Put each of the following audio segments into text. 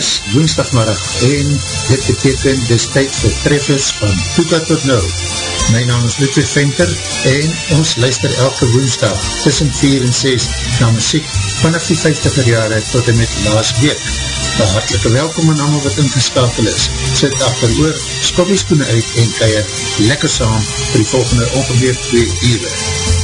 Dis woensdagmiddag en dit beteken dis tyd vir treffers van Toeka tot Nou. My naam is Ludwig Venter en ons luister elke woensdag tussen 4 en 6 na muziek vanaf die 50er jare tot en met laas week. Een hartelike welkom aan allemaal wat ingeskakel is. Sit achter oor, skop die skoene uit en keier lekker saam vir die volgende ongeveer 2 uur.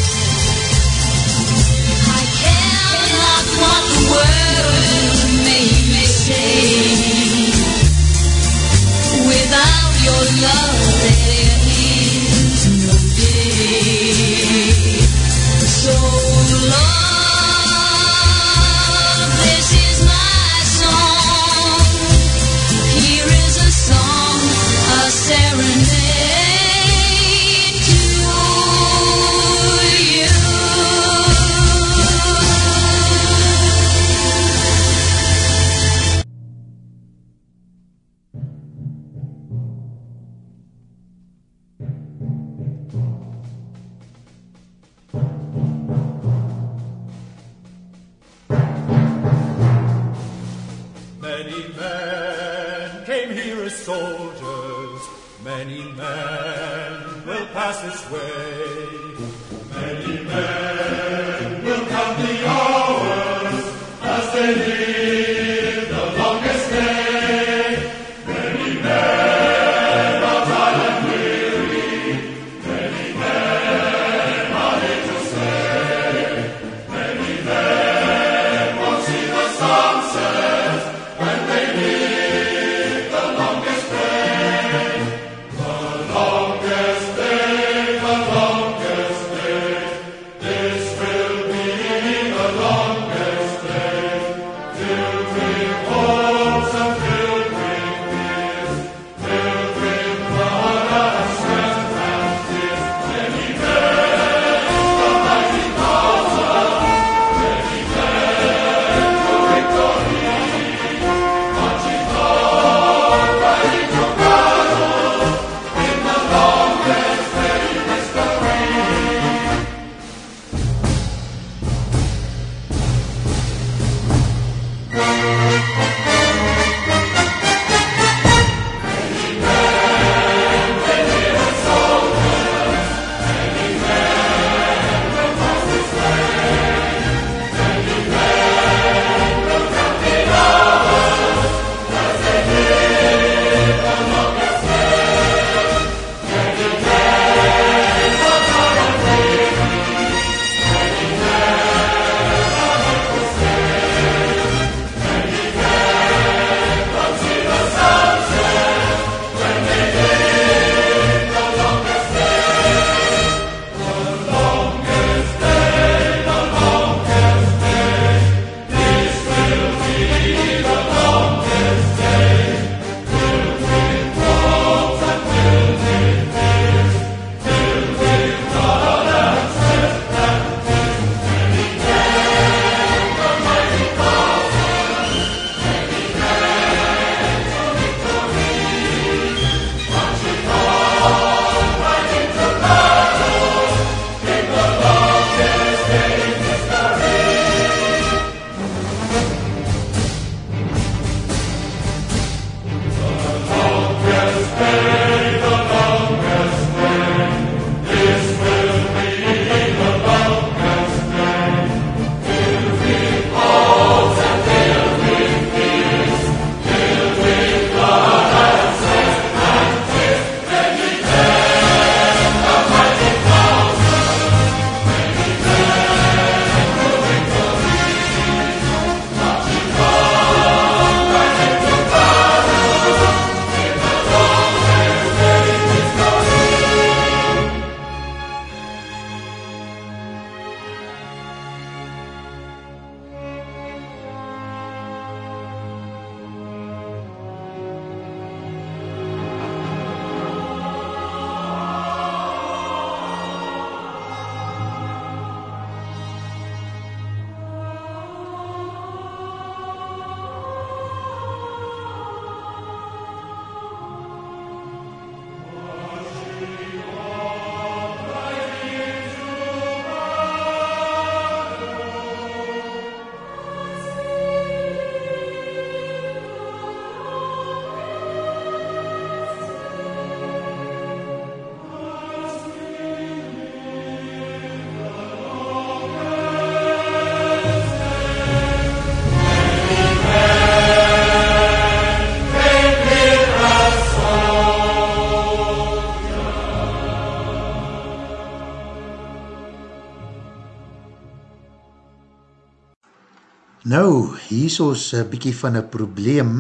Hier is ons een bykie van een probleem.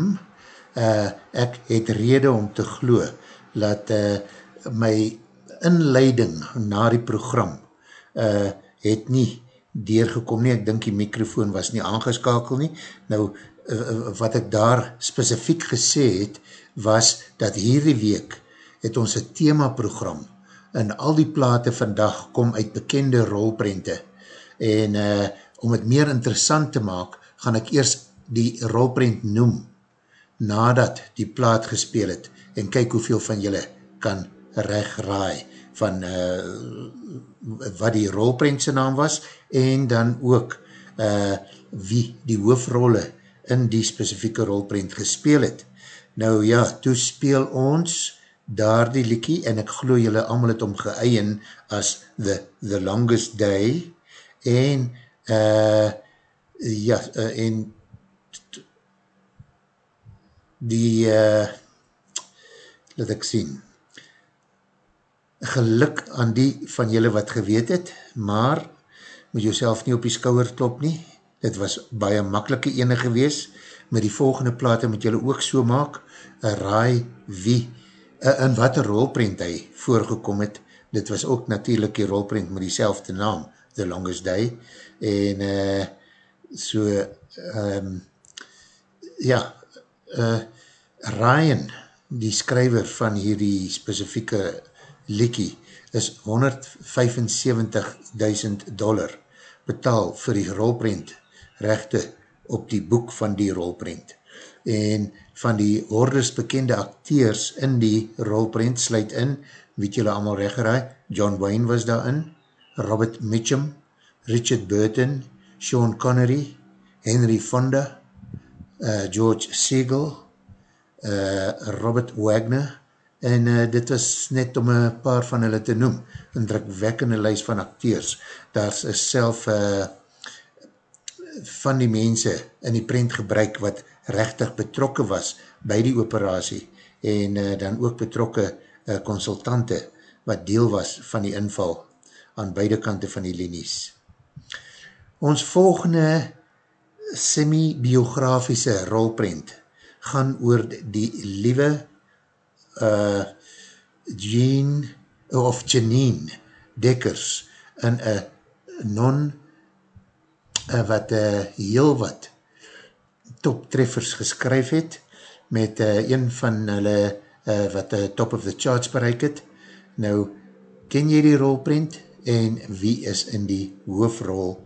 Uh, ek het rede om te glo dat uh, my inleiding na die program uh, het nie deurgekom nie. Ek dink die microfoon was nie aangeskakel nie. Nou, uh, wat ek daar specifiek gesê het, was dat hierdie week het ons een themaprogram en al die plate vandag kom uit bekende rolprente. En uh, om het meer interessant te maak, gaan ek eers die rolprent noem, nadat die plaat gespeel het, en kyk hoeveel van julle kan regraai van uh, wat die rolprentse naam was, en dan ook uh, wie die hoofrolle in die specifieke rolprent gespeel het. Nou ja, toe speel ons daar die liekie, en ek glo julle allemaal het omgeëien as The, the Longest Day, en uh, ja, uh, en die uh, laat ek sien. Geluk aan die van julle wat geweet het, maar moet jouself nie op die skouwer klop nie, dit was baie makkelike ene gewees, met die volgende plate moet julle ook so maak, raai wie, uh, in wat een rolprent hy voorgekom het, dit was ook natuurlijk die rolprent met die selfde naam, The Longest Day, en uh, so, um, ja, uh, Ryan, die skryver van hierdie specifieke liekie, is 175.000 dollar betaal vir die rolprent rechte op die boek van die rolprent. En van die hordes bekende acteurs in die rolprent sluit in, weet julle allemaal reggeraai, John Wayne was daarin, Robert Mitchum, Richard Burton, Sean Connery, Henry Fonda, uh, George Siegel, uh, Robert Wagner, en uh, dit was net om een paar van hulle te noem, een drukwekkende lijst van acteurs. Daar is self uh, van die mense in die print gebruik wat rechtig betrokke was by die operatie en uh, dan ook betrokke uh, consultante wat deel was van die inval aan beide kante van die linies. Ons volgende semi-biografische rolprint gaan oor die liewe uh, Jean of Janine Dekkers in een non uh, wat uh, heel wat toptreffers geskryf het met uh, een van hulle uh, wat uh, top of the charts bereik het. Nou, ken jy die rolprint en wie is in die hoofrol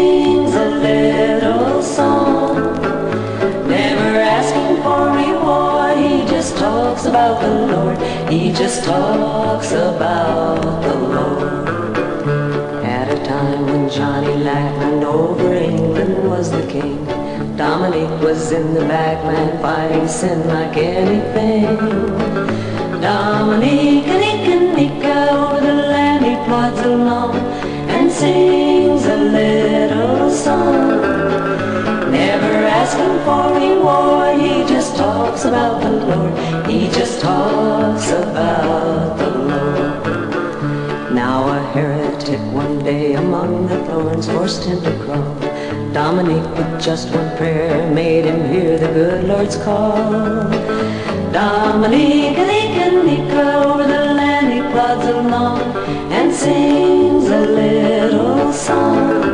Lord. He just talks about the Lord. At a time when Johnny Lackland over England was the king, Dominique was in the background fighting sin like anything. Dominique, Nika, Nika, over the land he plods along and sings a little song. Never asking for reward, he just talks about the Lord. He just talks about the Lord. Now a heretic one day among the thorns forced him to crawl. Dominique with just one prayer made him hear the good Lord's call. Dominic, Dominique, Dominique, over the land he plods along and sings a little song.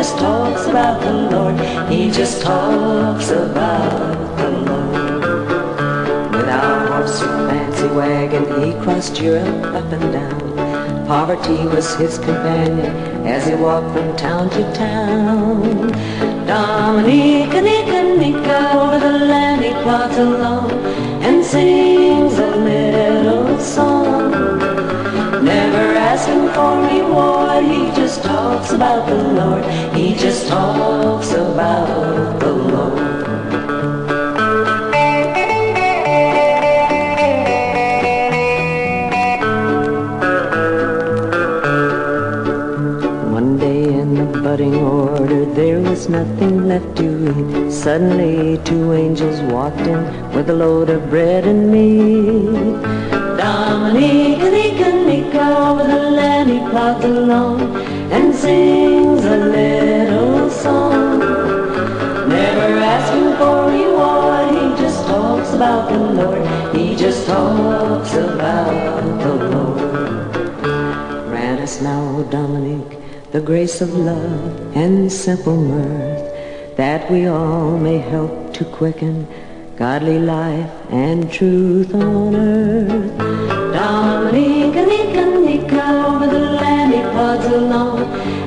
Just talks about the Lord. He just talks about the Lord. Without horse or fancy wagon, he crossed Europe up and down. Poverty was his companion as he walked from town to town. Dominica, Nika, Nika, over the land he plods along and sings a little song asking for reward. He just talks about the Lord. He just talks about the Lord. budding order, there was nothing left to eat. Suddenly two angels walked in with a load of bread and meat. Dominique, he plods along and sings a little song. Never asking for reward, he just talks about the Lord. He just talks about the Lord. Grant us now, Dominic, the grace of love and simple mirth, that we all may help to quicken godly life and truth on earth. Dominica, Nika, Nika, over the land he plods along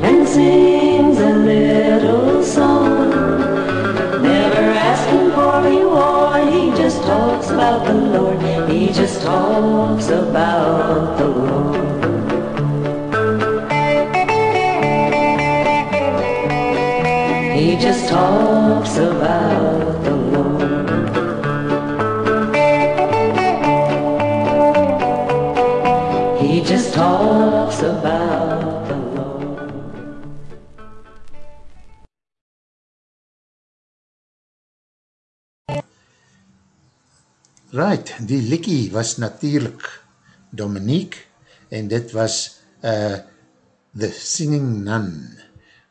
and sings a little song. Never asking for reward, he just talks about the Lord. He just talks about the Lord. He just talks about Right, die likkie was natuurlijk Dominique en dit was uh, The Singing Nun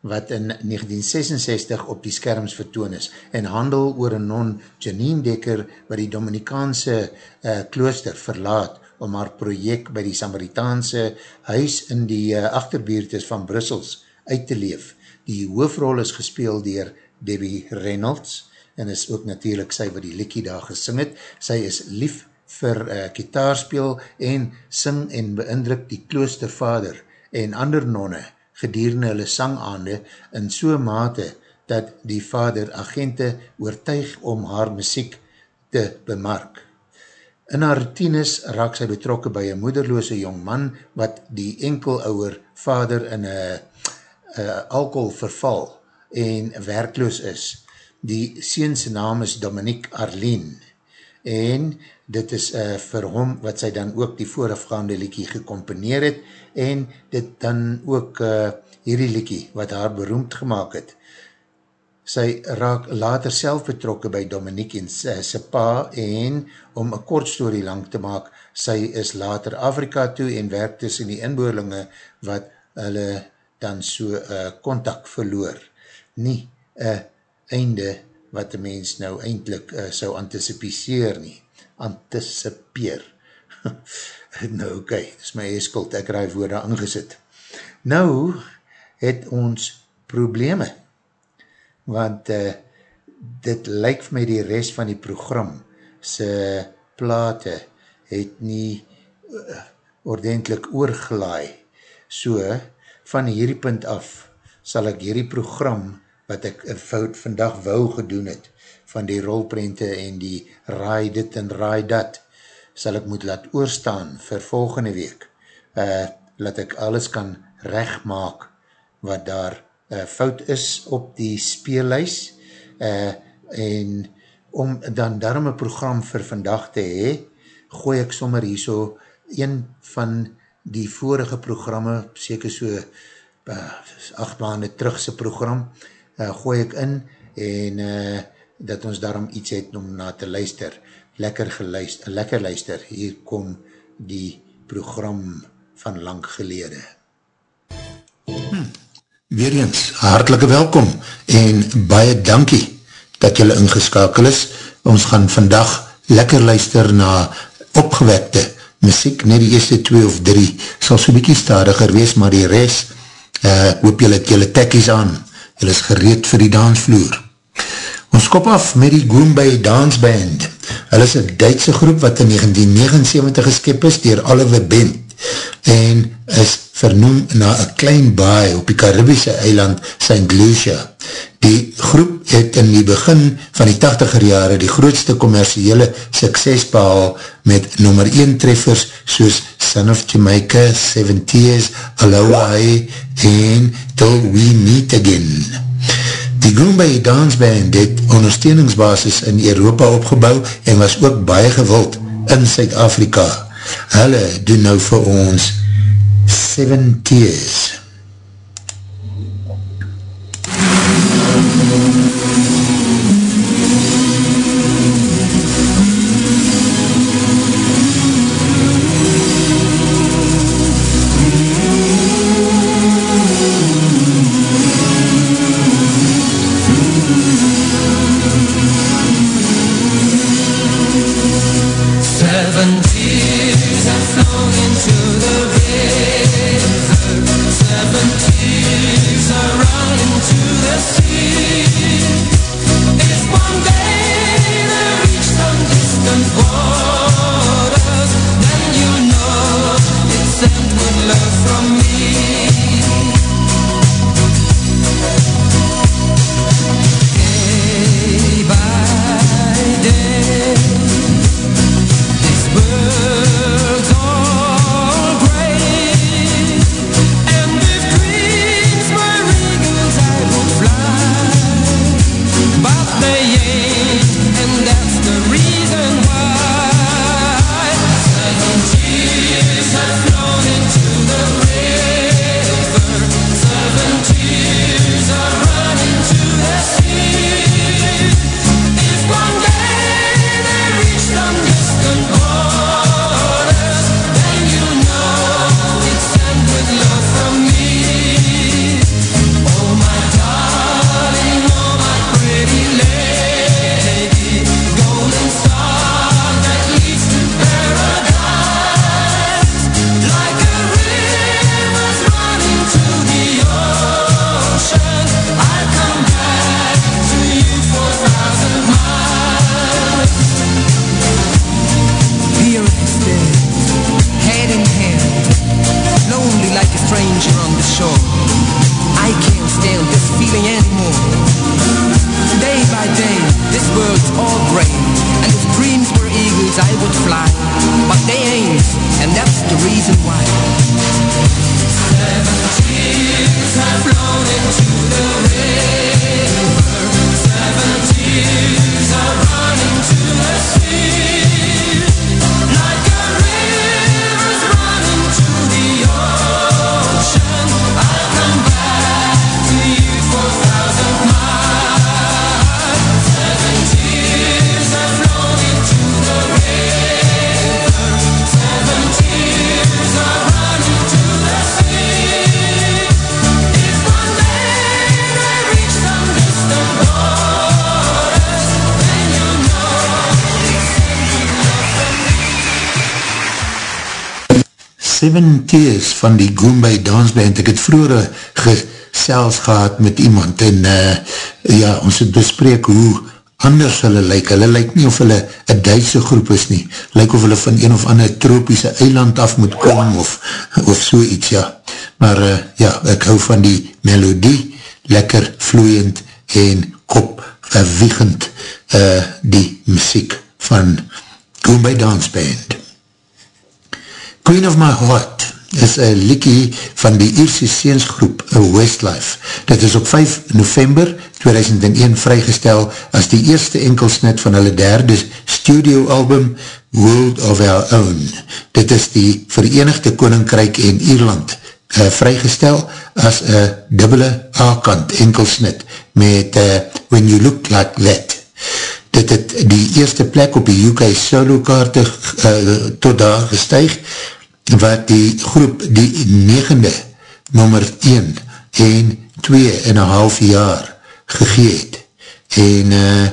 wat in 1966 op die skerms vertoon is en handel oor een non Janine Dekker wat die Dominikaanse uh, klooster verlaat om haar project by die Samaritaanse huis in die uh, achterbuurtes van Brussels uit te leef. Die hoofrol is gespeel dier Debbie Reynolds en is ook natuurlijk sy wat die likkie daar gesing het. Sy is lief vir uh, kitaarspeel en sing en beindruk die kloostervader en ander nonne gedurende hulle sangaande in so mate dat die vader agente oortuig om haar muziek te bemark. In haar tienis raak sy betrokke by een moederloose jong man wat die enkelouwer vader in een alcohol verval en werkloos is. Die seens naam is Dominique Arlene en dit is uh, vir hom wat sy dan ook die voorafgaande liekie gecomponeer het en dit dan ook uh, hierdie liekie wat haar beroemd gemaakt het. Sy raak later self betrokke by Dominique en sy, sy pa en om een kort story lang te maak, sy is later Afrika toe en werk tussen die inboorlinge wat hulle dan so contact uh, verloor. Nie een uh, einde wat die mens nou eindelijk uh, sou anticipiseer nie. Anticipeer. nou oké, okay, dit is my skuld, ek raai woorde aangesit. Nou het ons probleme, want uh, dit lyk vir my die rest van die program, sy plate het nie uh, ordentlik oorgelaai. So, van hierdie punt af, sal ek hierdie program wat ek fout vandag wou gedoen het, van die rolprente en die raai dit en raai dat, sal ek moet laat oorstaan vir volgende week, uh, laat ek alles kan rechtmaak wat daar uh, fout is op die speellys, uh, en om dan daarom een program vir vandag te hee, gooi ek sommer hier so een van die vorige programme, seker so uh, acht maanden terugse program, uh, gooi ek in en uh, dat ons daarom iets het om na te luister. Lekker geluister, lekker luister. Hier kom die program van lang gelede. Hmm. Weereens, hartelike welkom en baie dankie dat jylle ingeskakel is. Ons gaan vandag lekker luister na opgewekte muziek, net die eerste twee of drie sal so bykie stadiger wees, maar die rest, uh, hoop jylle het jylle tekkies aan Hulle is gereed vir die dansvloer. Ons kop af met die Goombay Dance Band. Hulle is een Duitse groep wat in 1979 geskip is dier Oliver Bent en is vernoem na een klein baai op die Caribische eiland St. Lucia. Die groep het in die begin van die 80er jare die grootste commerciële sukses behal met nummer 1 treffers soos Son of Jamaica, Seven Tears, Aloha en Till We Meet Again. Die Goombay Dance Band het ondersteuningsbasis in Europa opgebouw en was ook baie gewild in Suid-Afrika. Hulle doen nou vir ons Seven Tears. Seven Tears Seven Tears van die Goombay Dance Band. Ek het vroeger gesels gehad met iemand en uh, ja, ons het bespreek hoe anders hulle lyk. Hulle lyk nie of hulle een Duitse groep is nie. Lyk of hulle van een of ander tropiese eiland af moet kom of, of so iets, ja. Maar uh, ja, ek hou van die melodie, lekker vloeiend en kop uh, wiegend uh, die muziek van Goombay Dance Band. Queen of My Heart is een liekie van die Ierse seensgroep Westlife. Dit is op 5 november 2001 vrygestel as die eerste enkelsnit van hulle derde studio album World of Our Own. Dit is die Verenigde Koninkryk en Ierland uh, vrygestel as een dubbele A-kant enkelsnit met uh, When You Look Like That. Dit het die eerste plek op die UK solo kaarte uh, tot daar gestuig wat die groep die negende nummer 1 en 2 en een half jaar gegeet en uh,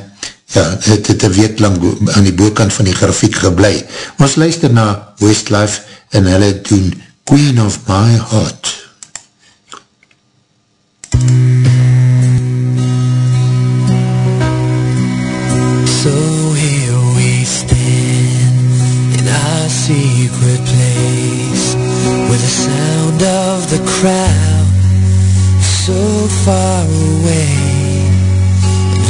ja, het het een week lang aan die boekant van die grafiek geblei. Ons luister na Westlife en hulle doen Queen of My Heart. So here we stand in our secret place the sound of the crowd so far away.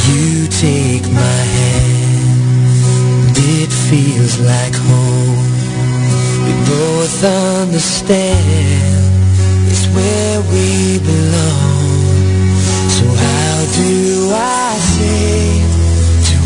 You take my hand. It feels like home. We both understand It's where we belong. So how do I say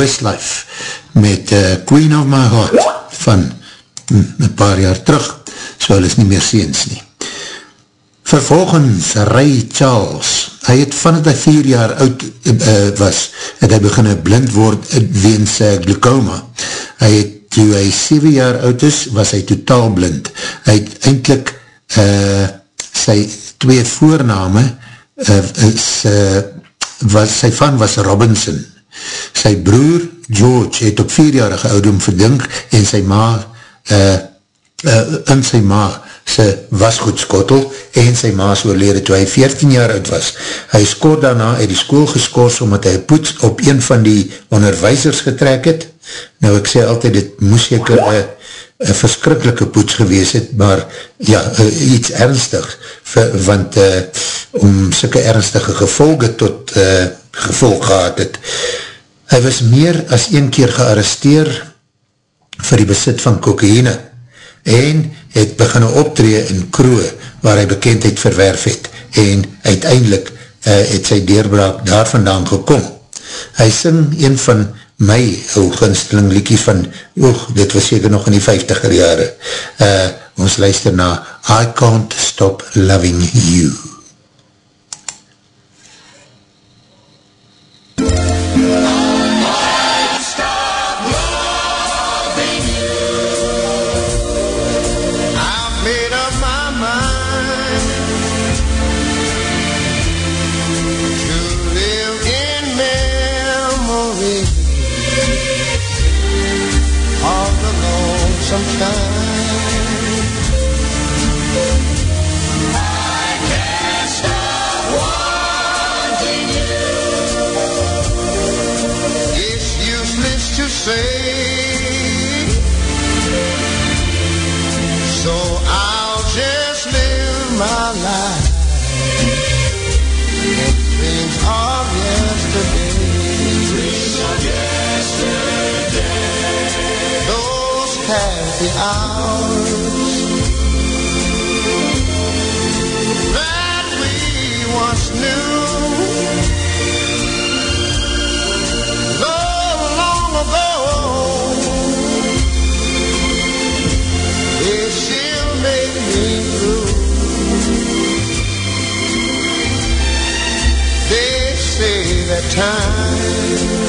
Westlife met uh, Queen of My Heart van hm, een paar jaar terug, so hulle is nie meer seens nie. Vervolgens Ray Charles, hy het van het hy vier jaar oud uh, was, het hy beginne blind word weens uh, glaucoma. Hy het, toe hy 7 jaar oud is, was hy totaal blind. Hy het eindelijk uh, sy twee voorname uh, is, uh, was, sy van was Robinson. Sy broer George het op vierjarige oudum verdink en sy ma uh, uh, in sy ma sy wasgoedskottel en sy maas oorlede toe hy 14 jaar oud was. Hy is kort daarna uit die school geskoors omdat hy poets op een van die onderwijsers getrek het. Nou ek sê altyd, dit moes ek een verskrikkelike poets gewees het, maar ja, iets ernstig, want uh, om syke ernstige gevolge tot uh, gevolg gehad het. Hy was meer as een keer gearresteer vir die besit van kokaine en het begin optree in Kroe, waar hy bekendheid verwerf het, en uiteindelik uh, het sy deurbraak daar vandaan gekom. Hy sing een van my ou gunsteling liekies van, oog, dit was seker nog in die 50er jare. Uh, ons luister na I Can't Stop Loving You. time.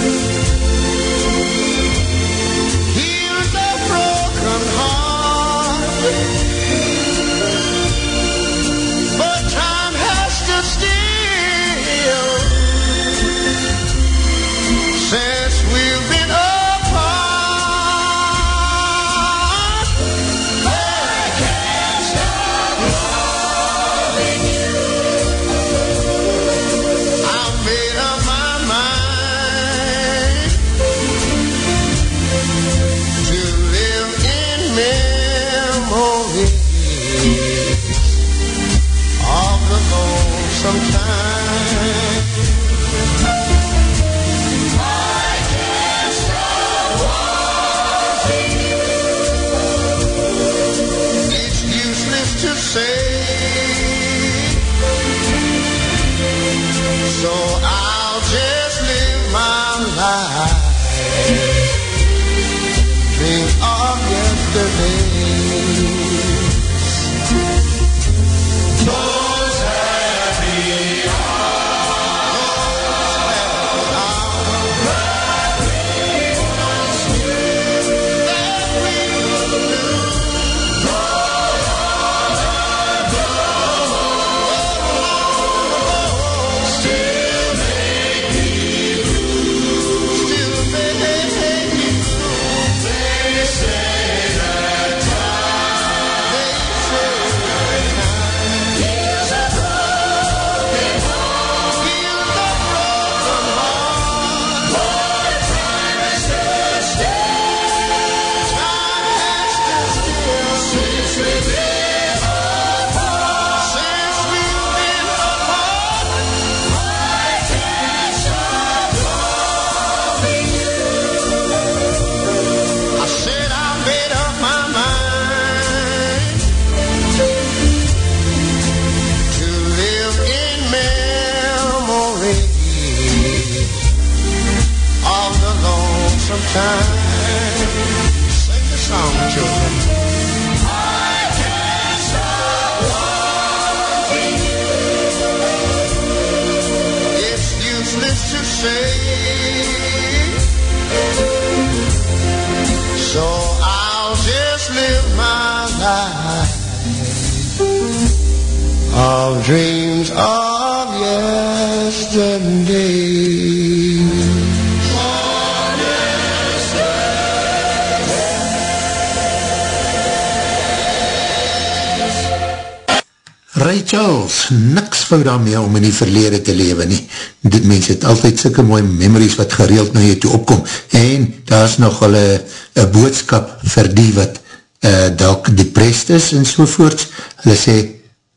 Niks fout daarmee om in die verlede te lewe nie. Dit mens het altyd sikke mooie memories wat gereeld na jou toe opkom. En daar is nog al een boodskap vir die wat uh, dalk depressed is en sovoorts. Hulle sê,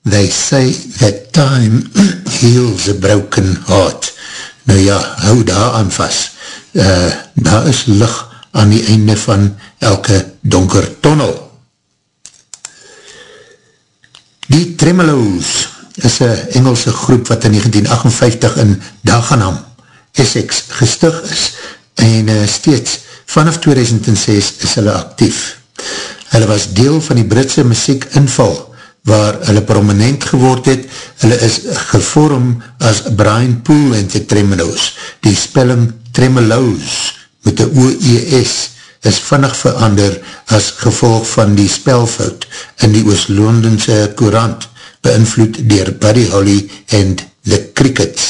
they say that time heals a broken heart. Nou ja, hou daar aan vast. Uh, daar is licht aan die einde van elke donker tunnel. Die Tremeloos is een Engelse groep wat in 1958 in Dagenham, Essex, gestig is en uh, steeds vanaf 2006 is hulle actief. Hulle was deel van die Britse muziek inval waar hulle prominent geword het. Hulle is gevorm as Brian Poole en die Tremeloos. Die spelling Tremeloos met die OES is vinnig verander as gevolg van die spelfout in die Oost-Londense Courant, beïnvloed dier Buddy Holly en The Crickets.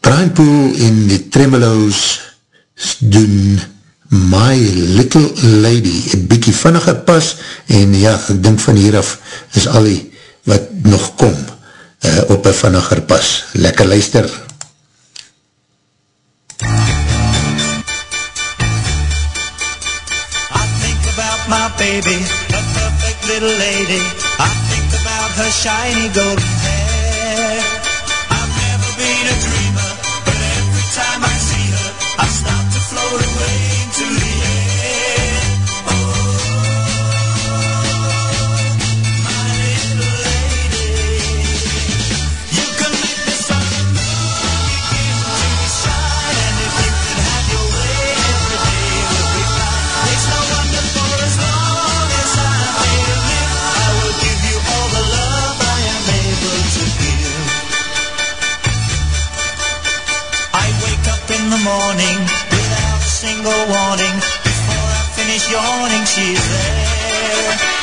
Brian Poole en die Tremeloos doen My Little Lady, een bykie vinnige pas, en ja, ek dink van hieraf is al die wat nog kom uh, op een vinniger pas. Lekker luister. baby, a perfect little lady. I think about her shiny golden the morning without a single warning. Before I finish yawning, she's there.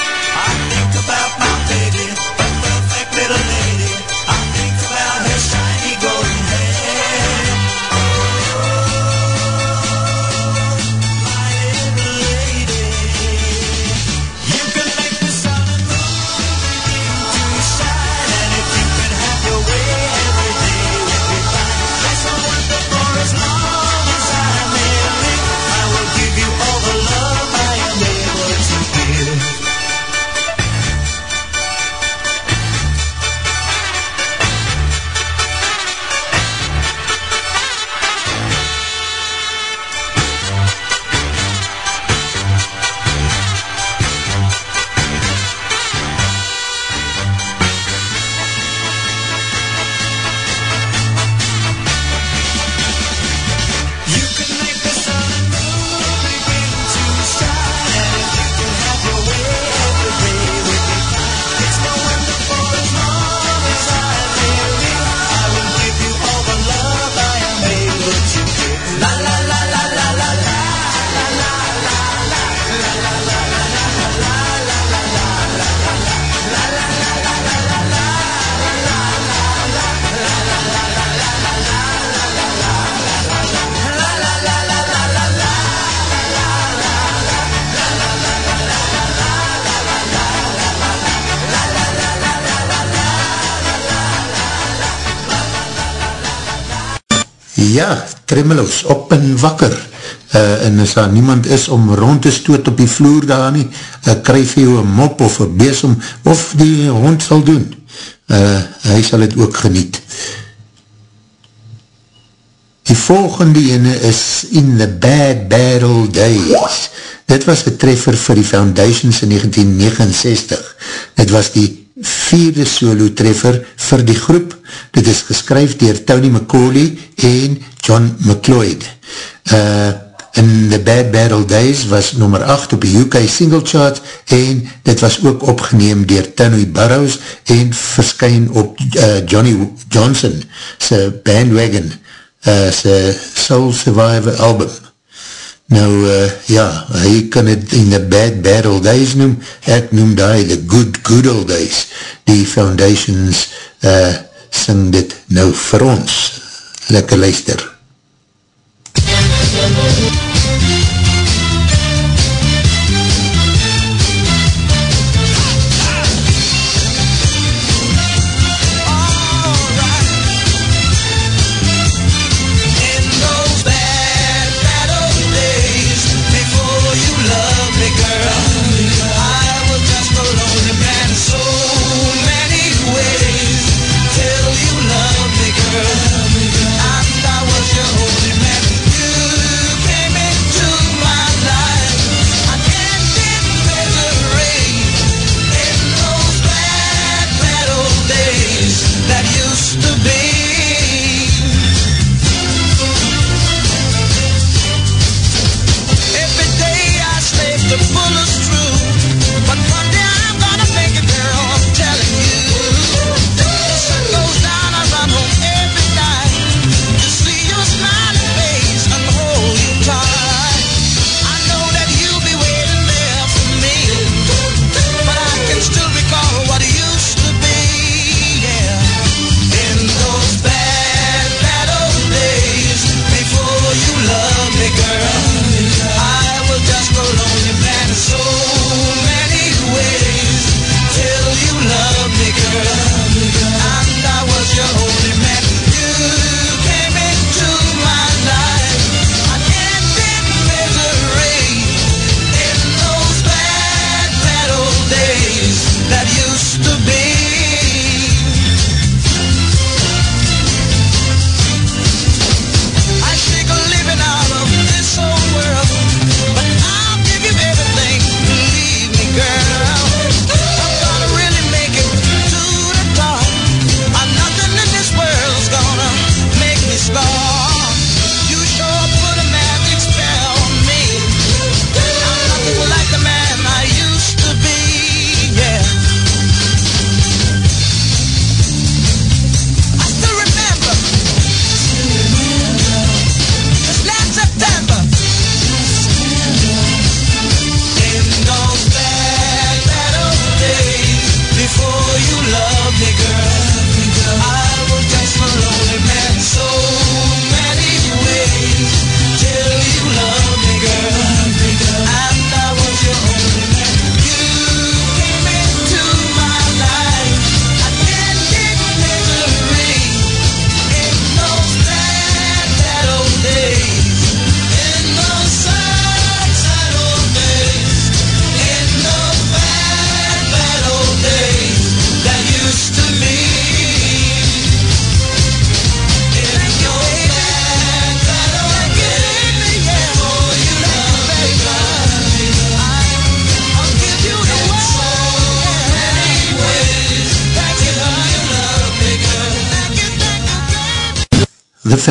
Tremeloos, op en wakker. Uh, en as daar niemand is om rond te stoot op die vloer daar nie, uh, kryf jy een mop of een besem, of die hond sal doen. Uh, hy sal het ook geniet. Die volgende ene is In the Bad Battle Days. Dit was een treffer vir die Foundations in 1969. Dit was die vierde solo treffer vir die groep. Dit is geskryf dier Tony McCauley en John McLeod. Uh, in The Bad Battle Days was nummer 8 op die UK single chart en dit was ook opgeneem dier Tony Burrows en verskyn op uh, Johnny Johnson sy bandwagon uh, sy Soul Survivor album. Nou, uh, ja, hy kan het in the bad, bad old days noem, ek noem die the good, good old days. Die foundations uh, sing dit nou vir ons. Lekker luister. MUZIEK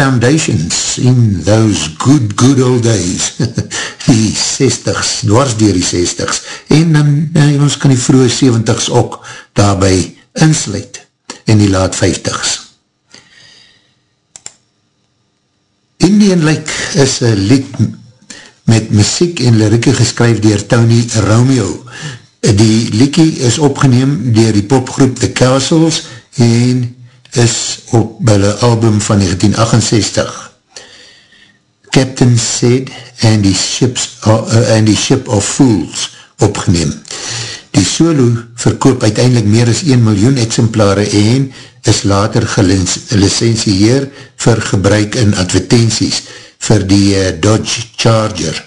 Foundations in those good, good old days, die 60s, dwars dier die 60s, en um, nou, ons kan die vroege 70s ook daarby insluit, en die laat 50s. Indian Lake is een lied met muziek en lirieke geskryf dier Tony Romeo. Die liekie is opgeneem dier die popgroep The Castles en is op hulle album van 1968. Captain Said and the, Ships, eh, uh, and the Ship of Fools opgeneem. Die solo verkoop uiteindelik meer as 1 miljoen exemplare en is later gelicensieer vir gebruik in advertenties vir die uh, Dodge Charger.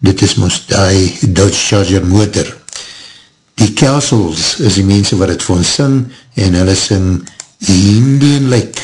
Dit is ons die Dodge Charger motor. Die Castles is die mense wat het vir ons syng en hulle syng die Indian Lake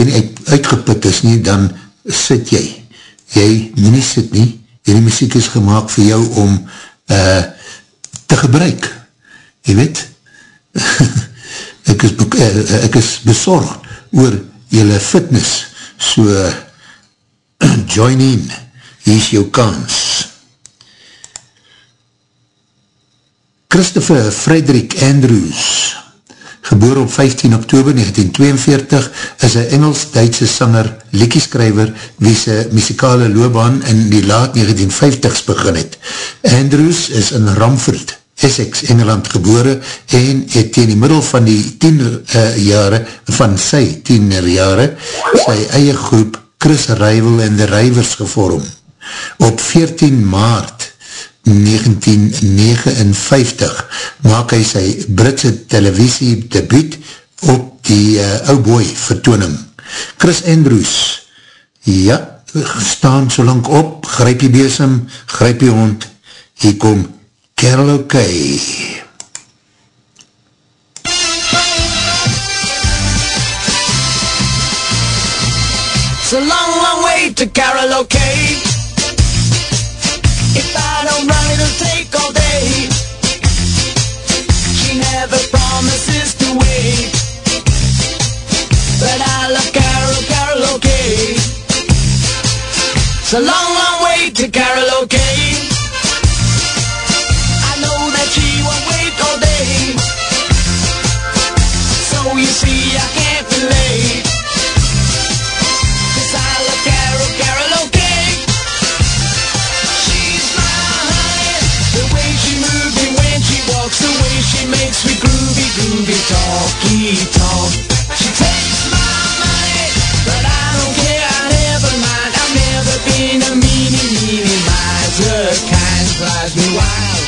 jy nie uit, uitgeput is nie, dan sit jy. Jy moet nie sit nie. Hierdie muziek is gemaakt vir jou om uh, te gebruik. Jy weet, ek, is, uh, ek is bezorgd oor jylle fitness. So, join in. Hier is jou kans. Christopher Frederick Andrews, geboor op 15 oktober 1942, is een Engels-Duitse sanger, lekkieskrijver, wie sy muzikale loopbaan in die laat 1950s begin het. Andrews is in Ramford, Essex, Engeland gebore en het teen die middel van die tiener uh, jare, van sy tiener jare, sy eie groep Chris Rival en the Rivers gevorm. Op 14 maart 1959 maak hy sy Britse televisie debuut op die uh, Ouboy vertooning. Chris Andrews, ja, staan so lang op, grijp jy besem, grijp jy hond, hier kom Carol O'Kay. It's a long, long way to Carol O'Kay. It's been a meanie, meanie, miser kind. Drives me wild.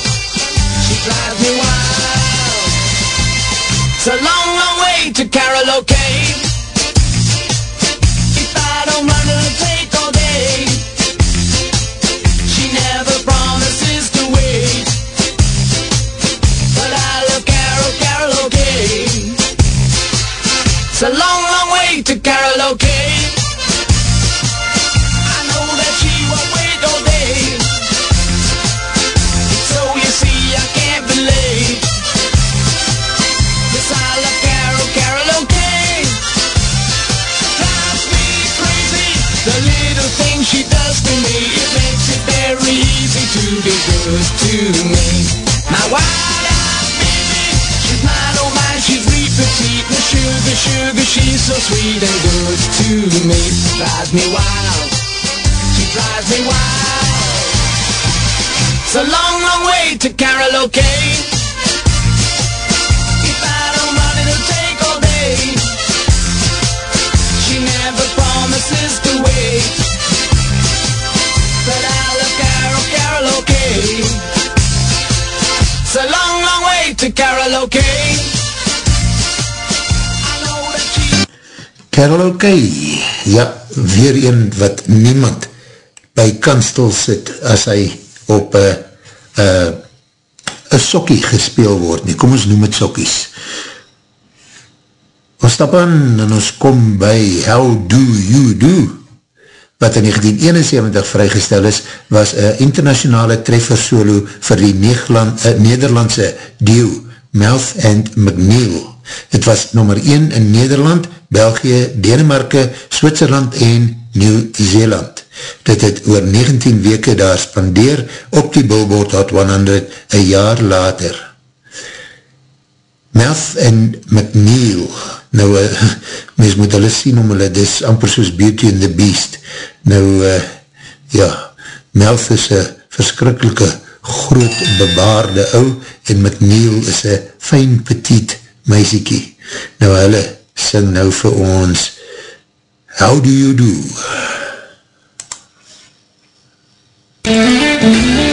She drives me wild. It's a long, long way to Carol O'Kay. To me. My wild-eyed baby, she's mine, oh mine, she's sweet petite. My sugar, sugar, she's so sweet and good to me. Drives me wild, she drives me wild. It's a long, long way to Carol O'Kay. If I don't run, it'll take all day. She never promises to wait. But I love Carol, Carol O'Kay, ja, weer een wat niemand by kanstel sit as hy op een uh, uh, sokkie gespeel word nie. Kom ons noem het sokkies. Ons stap aan en ons kom by How Do You Do? Wat in 1971 vrygestel is, was een internationale treffer solo vir die Nederland, uh, Nederlandse duo Mouth and McNeil. Het was nummer 1 in Nederland, België, Denemarke, Switserland en Nieuw-Zeeland. Dit het oor 19 weke daar spandeer op die Billboard Hot 100 een jaar later. Mouth and McNeil, nou, uh, mens moet hulle sien om hulle, dis amper soos Beauty and the Beast. Nou, uh, ja, Mouth is een verskrikkelike groot bebaarde ou en McNeil is een fijn petiet meisiekie. Nou, hulle sing nou vir ons How do you do? Once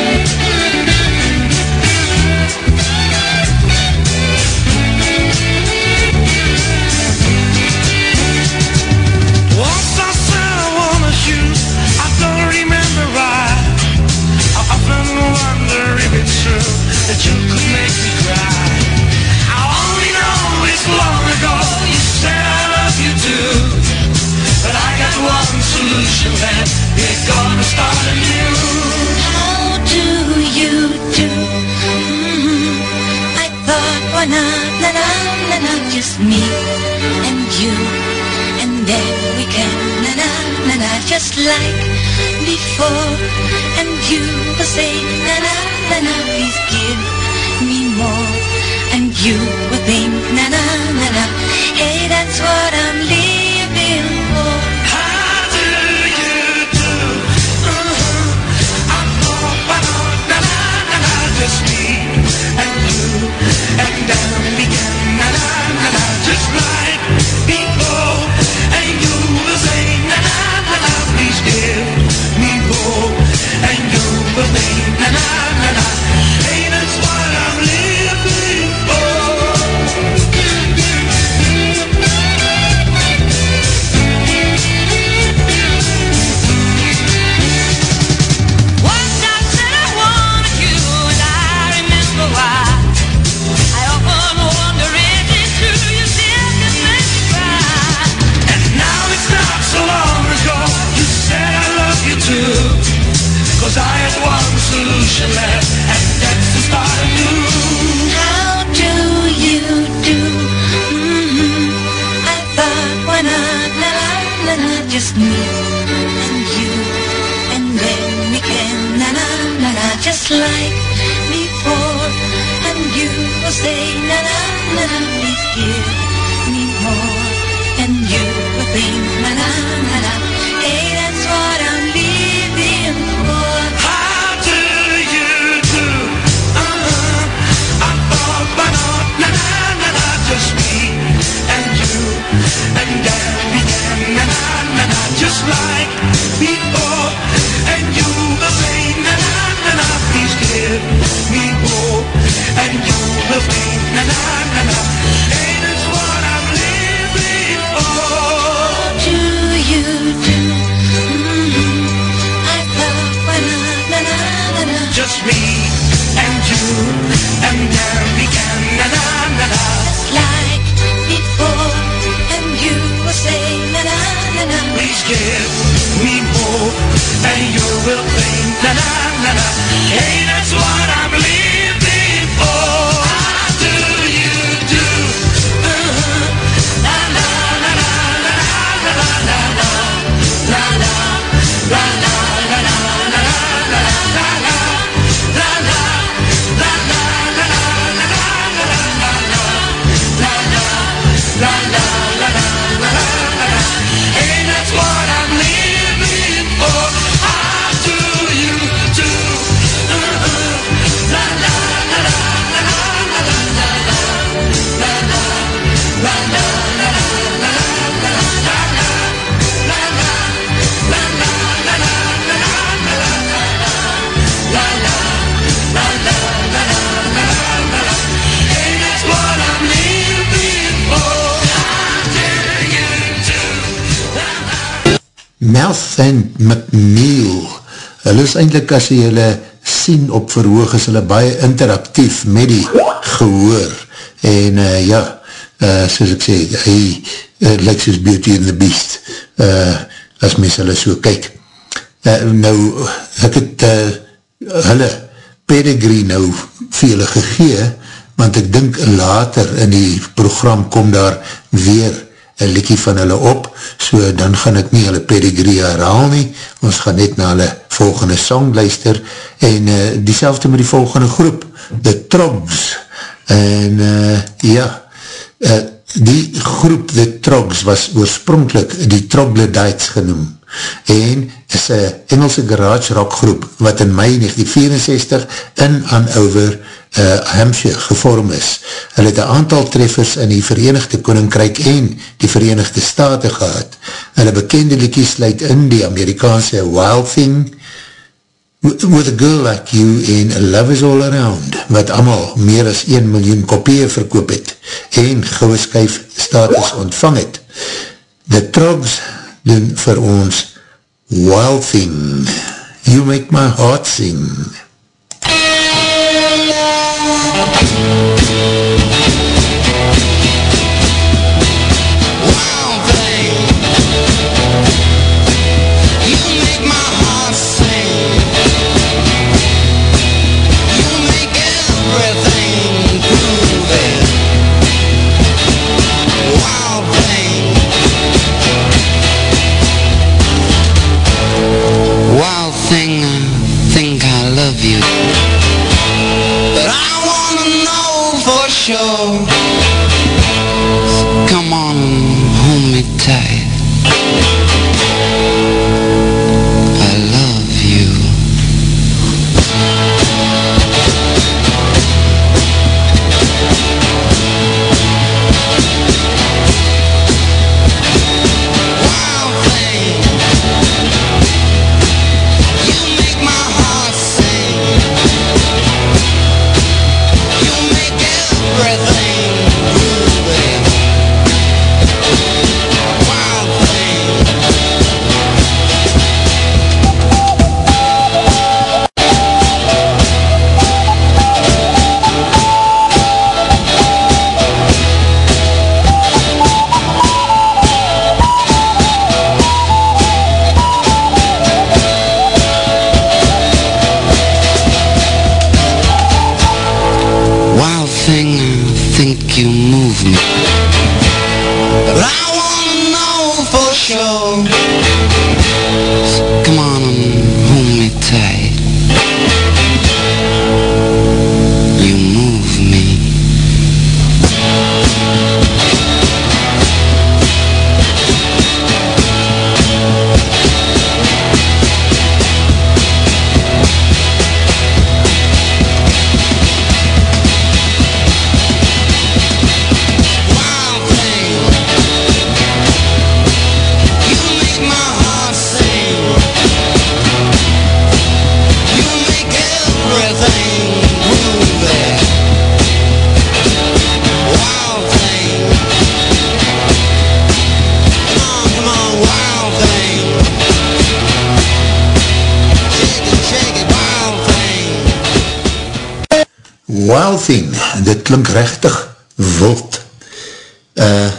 eindelijk as jy hulle sien op verhoog, is hulle baie interactief met die gehoor. En uh, ja, uh, soos ek sê, hy uh, lyk soos Beauty and the Beast, uh, as mens hulle so kyk. Uh, nou, ek het uh, hulle pedigree nou vir hulle gegee, want ek dink later in die program kom daar weer een liekie van hulle op, so dan gaan ek nie hulle pedigree herhaal nie, ons gaan net na hulle volgende song luister, en eh, uh, die selfde met die volgende groep, The Trobs, en uh, ja, uh, die groep The Trogs was oorspronkelijk die Troglodytes genoem en is een Engelse garage rock groep wat in mei 1964 in Hanover, uh, eh, Hampshire gevorm is. Hulle het een aantal treffers in die Verenigde Koninkryk en die Verenigde Staten gehad. Hulle bekende liekie sluit in die Amerikaanse Wild Thing, With a Girl Like You en Love Is All Around, wat allemaal meer as 1 miljoen kopieën verkoop het en gouwe skyf status ontvang het. The Trogs doen vir ons Wild Thing, You Make My Heart Sing. MUZIEK me tight klink rechtig wild. Uh,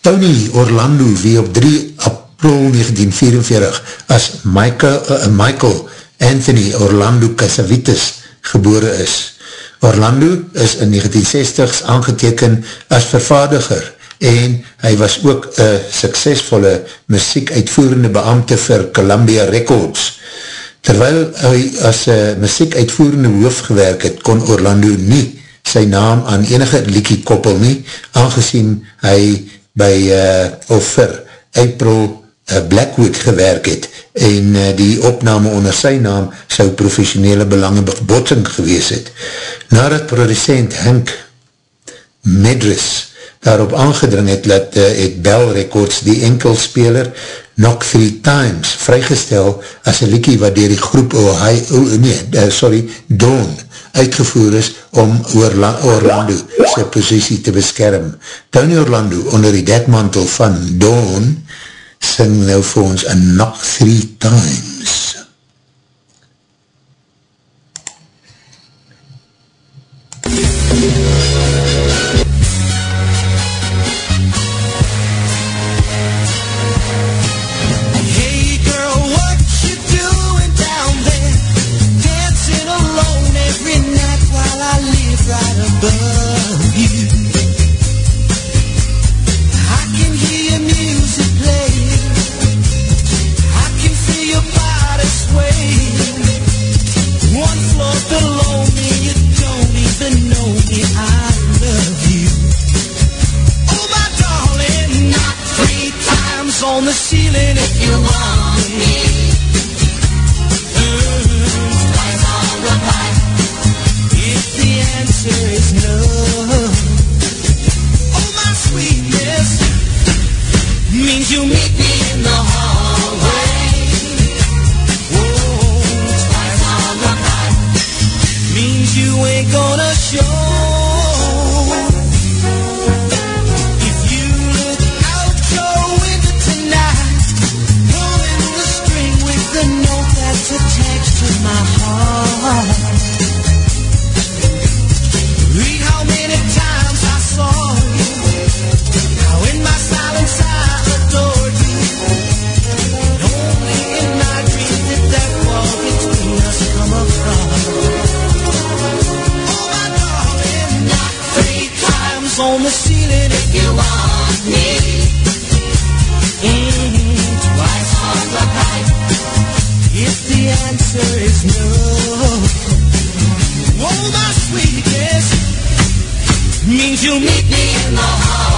Tony Orlando, wie op 3 april 1944 as Michael, uh, Michael Anthony Orlando Casavitas gebore is. Orlando is in 1960s aangeteken as vervaardiger en hy was ook een suksesvolle muziek uitvoerende beambte vir Columbia Records. Terwyl hy as uh, muziek uitvoerende hoof gewerk het, kon Orlando nie sy naam aan enige liekie koppel nie, aangezien hy by uh, of vir April uh, Blackwood gewerk het en uh, die opname onder sy naam sy professionele belange botsing gewees het. Nadat producent Henk Medris daarop aangedring het, dat uh, het Bell Records die enkelspeler Knock Three Times vrygestel as een liekie wat dier die groep Ohio, oh, nee, uh, sorry, Dawn uitgevoer is om Orla Orlando sy positie te beskerm. Tony Orlando onder die dekmantel van Dawn sing nou vir ons a Knock Three Times. Hey on the ceiling if you want me. The if the answer is no. Oh my sweetness means you meet me in the hallway. Twice on the means you ain't gonna show. On the ceiling if you want me. Mm-hmm. The pipe? If the answer is no. Oh, my sweet means you'll meet me in the hall.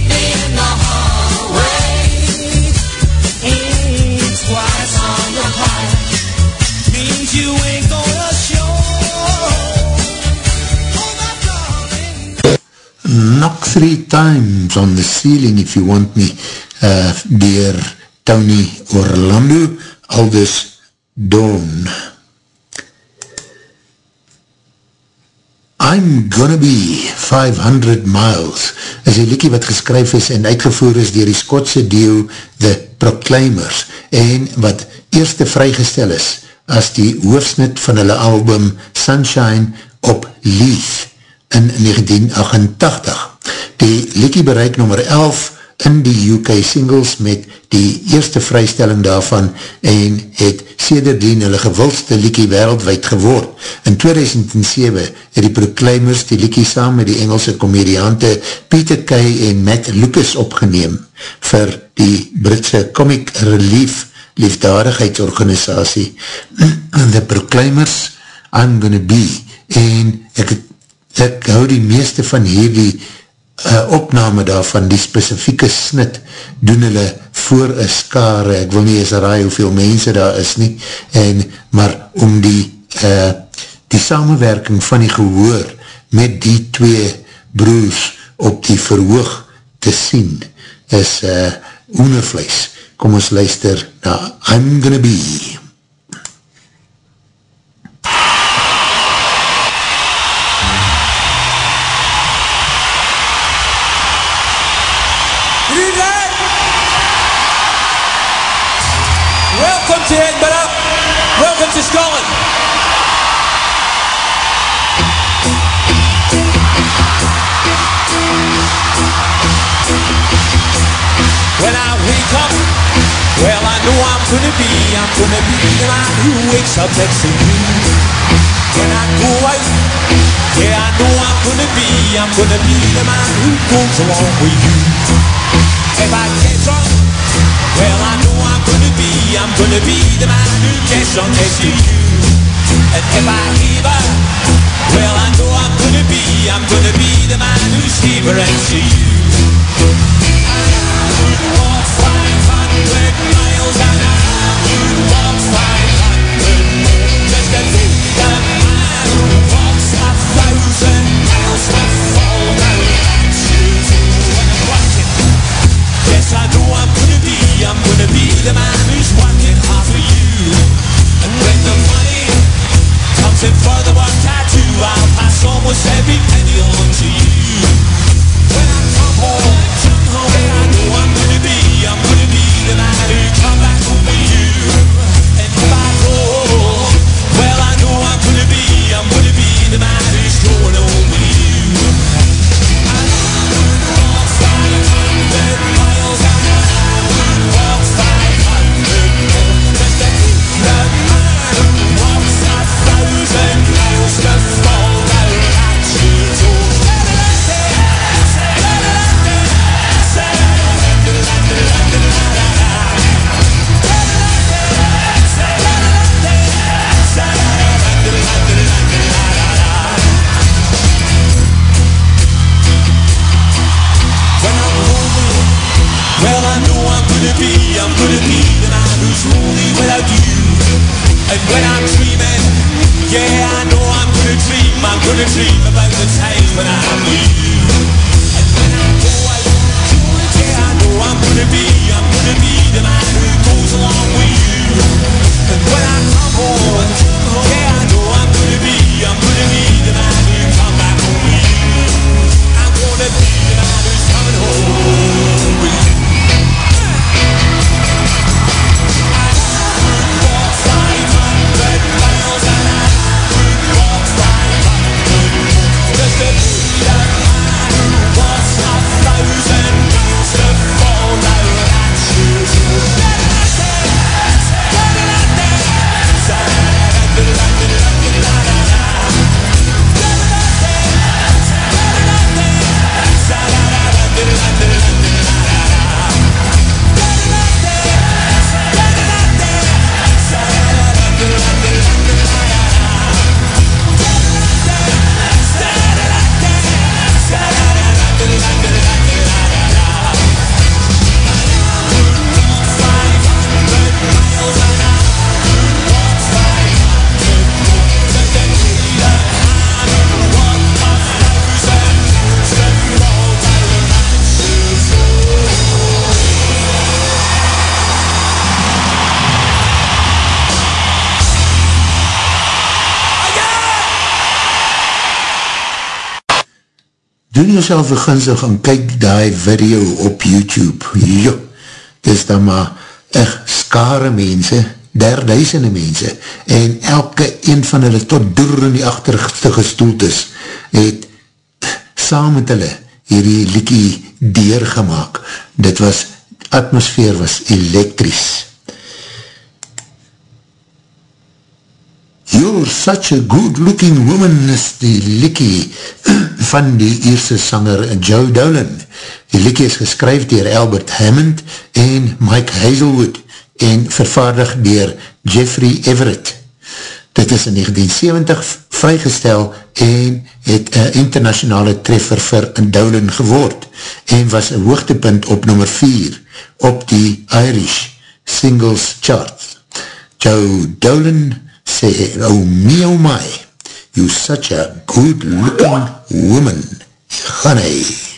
Knock Three Times on the Ceiling If You Want Me uh, dier Tony Orlando Aldous Dawn. I'm Gonna Be 500 Miles. Is die liekie wat geskryf is en uitgevoer is dier die Skotse deel The Proclaimers en wat eerste vrygestel is as die hoofsnit van hulle album Sunshine op Leith in 1988. Die liekie bereik nummer 11 in die UK singles met die eerste vrystelling daarvan en het sederdien hulle gewildste liekie wereldwijd geword. In 2007 het die Proclaimers die liekie saam met die Engelse komediante Peter Kay en Matt Lucas opgeneem vir die Britse Comic Relief liefdadigheidsorganisatie The Proclaimers I'm Gonna Be en ek, ek hou die meeste van hierdie uh, opname daarvan, die specifieke snit, doen hulle voor een skare, ek wil nie eens raai hoeveel mense daar is nie, en, maar om die, uh, die samenwerking van die gehoor met die twee broers op die verhoog te sien, is uh, oenervlees. Kom ons luister na I'm Gonna Be. Up next to you. When I go out, yeah I know I'm gonna be, I'm gonna be the man who goes along with you. If I get drunk, well I know I'm gonna be, I'm gonna be the man who gets drunk next to you. And if I heaver, well I know I'm gonna be, I'm gonna be the man who's heaver next to you. Gonna be the man who's working hard for you. And when the money comes in for the I I'll pass almost every penny on to you. When I come home, yeah, I know I'm gonna be, I'm gonna be the man who dream, about the times when I'm with jouself een gunstig en kyk die video op YouTube. Jo, dis dan maar echt skare mense, derduisende mense, en elke een van hulle tot door in die achterste gestoeld is, het saam met hulle hierdie liekie deurgemaak. Dit was, atmosfeer was elektrisch. You're such a good looking woman is die liekie van die Ierse sanger Joe Dolan. Die liekie is geskryf dier Albert Hammond en Mike Hazelwood en vervaardig dier Jeffrey Everett. Dit is in 1970 vrygestel en het een internationale treffer vir Dolan geword en was een hoogtepunt op nummer 4 op die Irish Singles Chart. Joe Dolan say, oh me, oh my, you such a good looking woman, honey. When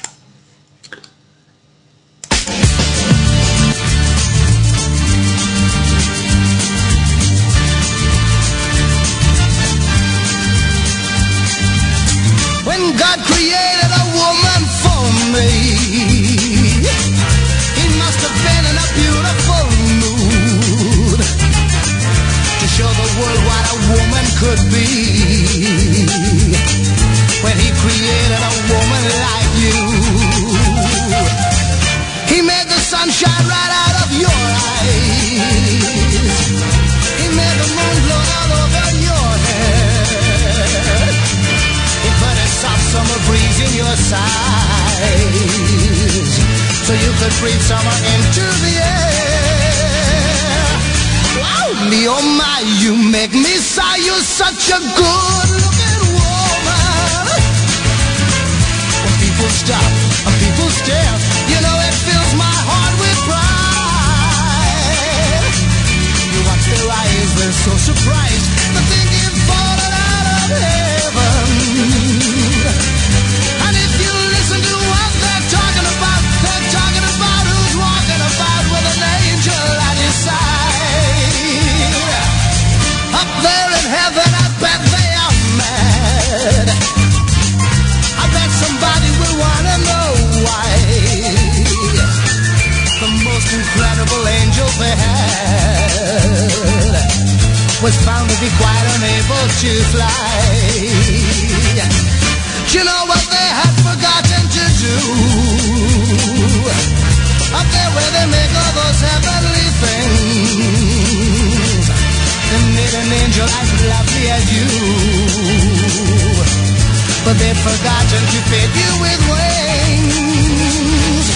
forgotten to fit you with wings.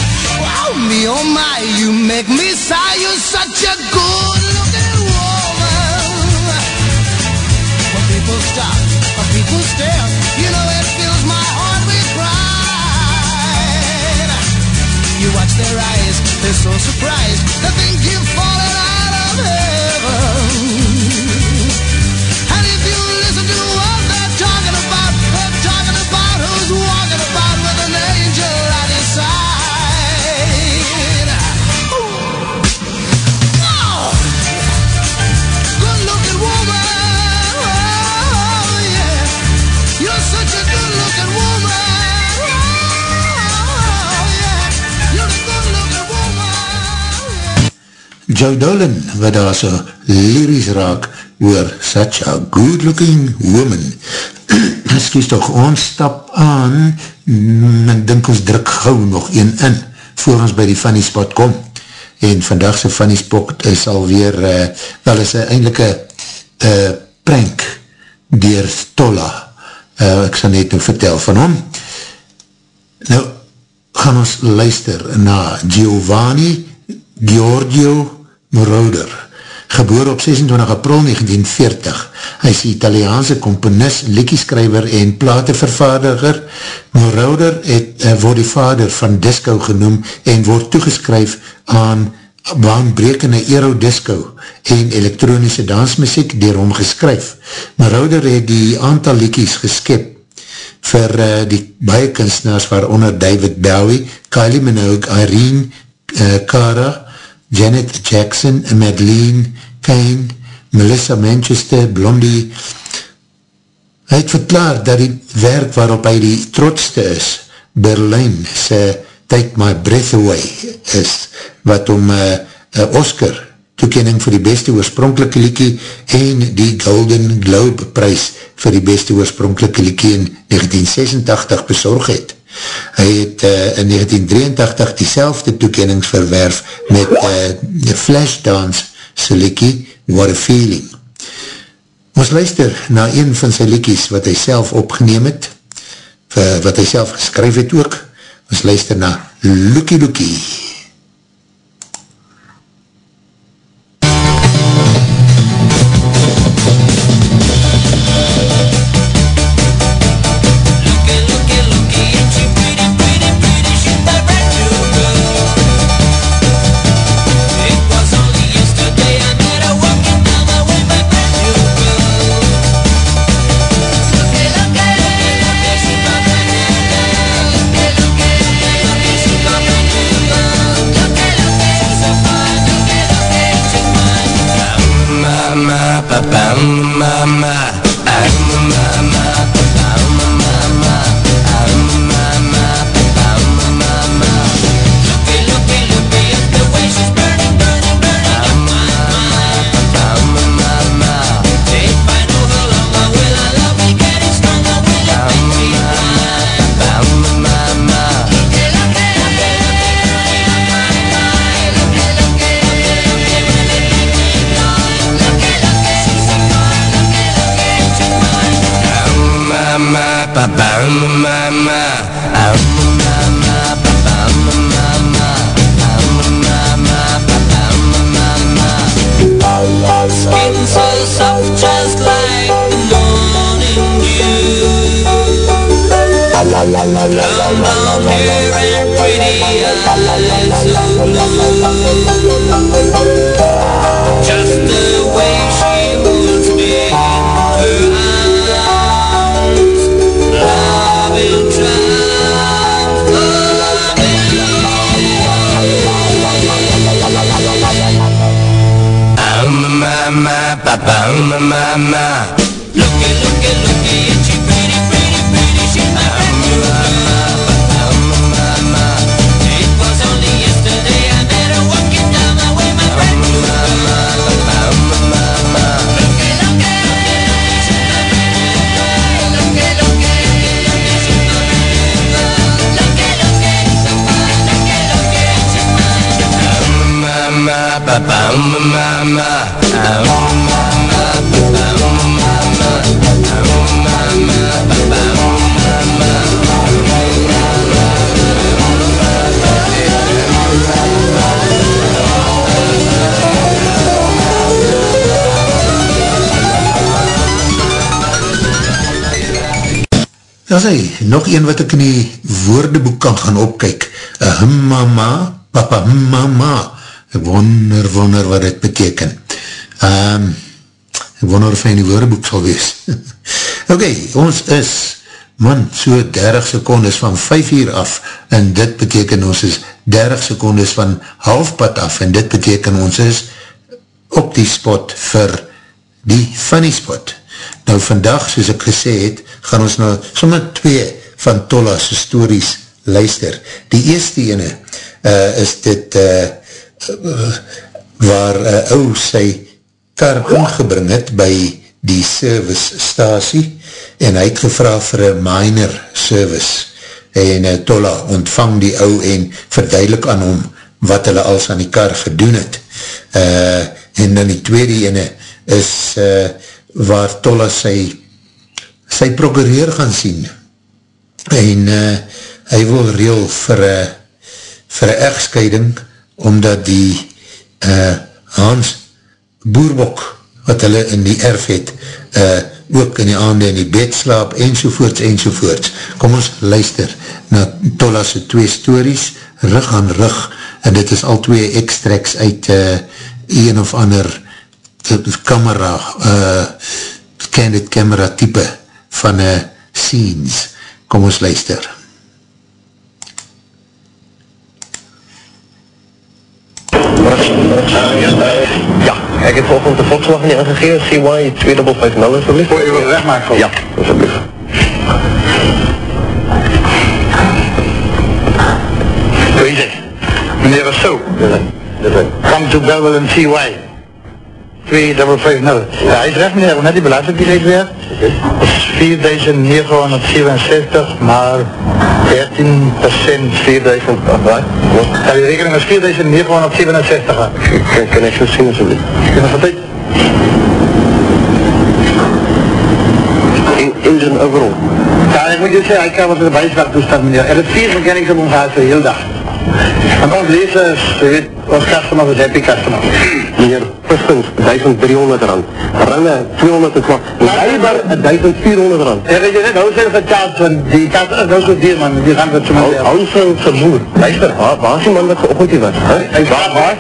Wow, me oh my, you make me sigh. You're such a good looking woman. When people stop, when people stare You know it fills my heart with pride. You watch their eyes, they're so surprised. They think you've Joe Dolan, wat daar so lyrisch raak oor such a good looking woman. Excuse toch, ons stap aan, ek dink ons druk gauw nog een in, voor ons by die funny spot kom. En vandagse funny spot is alweer, uh, wel is een eindelike uh, prank dier Tolla. Uh, ek sal net nou vertel van hom. Nou, gaan ons luister na Giovanni Giorgio Moroder, geboor op 26 april 1940. Hy is die Italiaanse komponist, liekieskrijver en platevervaardiger. Moroder het, uh, word die vader van disco genoem en word toegeskryf aan baanbrekende aerodisco en elektronische dansmuziek dier hom geskryf. Moroder het die aantal liekies geskip vir uh, die baie kunstenaars waaronder David Bowie, Kylie Minogue, Irene uh, Cara, Janet Jackson, Madeleine Kane, Melissa Manchester, Blondie. Hy het verklaar dat die werk waarop hy die trotste is, Berlijn se Take My Breath Away is wat om uh, uh, Oscar toekening vir die beste oorspronkelike liekie en die Golden Globe prijs vir die beste oorspronkelike liekie in 1986 bezorg het. Hy het uh, in 1983 die selfde toekennings verwerf met uh, Flashdance se liekie What a Feeling. Ons luister na een van sy liekies wat hy self opgeneem het, wat hy self geskryf het ook. Ons luister na Lookie Lookie. Nog een wat ek in die woordeboek kan gaan opkyk. A hum mama, papa hum mama. Ek wonder, wonder wat dit beteken. Um, ek wonder of hy in die woordeboek sal wees. ok, ons is, man, so 30 secondes van 5 uur af en dit beteken ons is 30 secondes van halfpad af en dit beteken ons is op die spot vir die funny spot. Nou vandag, soos ek gesê het, gaan ons nou sommer twee van Tolla's stories luister. Die eerste ene uh, is dit uh, waar uh, ou sy kar ingebring het by die service stasie en hy het gevra vir een minor service en uh, Tolla ontvang die ou en verduidelik aan hom wat hulle als aan die kar gedoen het. Uh, en dan die tweede ene is uh, waar Tolla sy sy procureur gaan sien en uh, hy wil reel vir uh, vir een echtscheiding omdat die uh, Hans Boerbok wat hulle in die erf het uh, ook in die aande in die bed slaap enzovoorts enzovoorts kom ons luister na Tolla's twee stories rug aan rug en dit is al twee extracts uit uh, een of ander camera uh, candid camera type van uh, scenes. Kom ons luister. Ja, ik heb ook op de Volkswagen ingegeven. CY 2550 alsjeblieft. Wil je wel wegmaken? Ja, alsjeblieft. Meneer Rousseau, gaan Come to bellen and CY. 2550. Ja, hij is recht meneer, net die belasting die weer. Is 4967 maar 13 procent 4000. Ja, die rekening is 4967. Kan, kan ik zo zien alsjeblieft? Kun je dat? In, in zijn overal. Ja, ik moet je zeggen, ik kan wat de bijslagtoestand meneer. Er is vier mechanics op ons huis de hele dag. En ons lezers, je weet, ons customer is happy customer. Pistons, 1300 rand. Rangen, 212. Leiber, 1400 rand. Ja, weet je net, hoe zijn vertaald van die dat is zo duur man, die gaan we zo Hou, meteen. hou zijn vermoer. Luister, waar, waar is die man wat geochtend hier was? Hè? Waar, waar,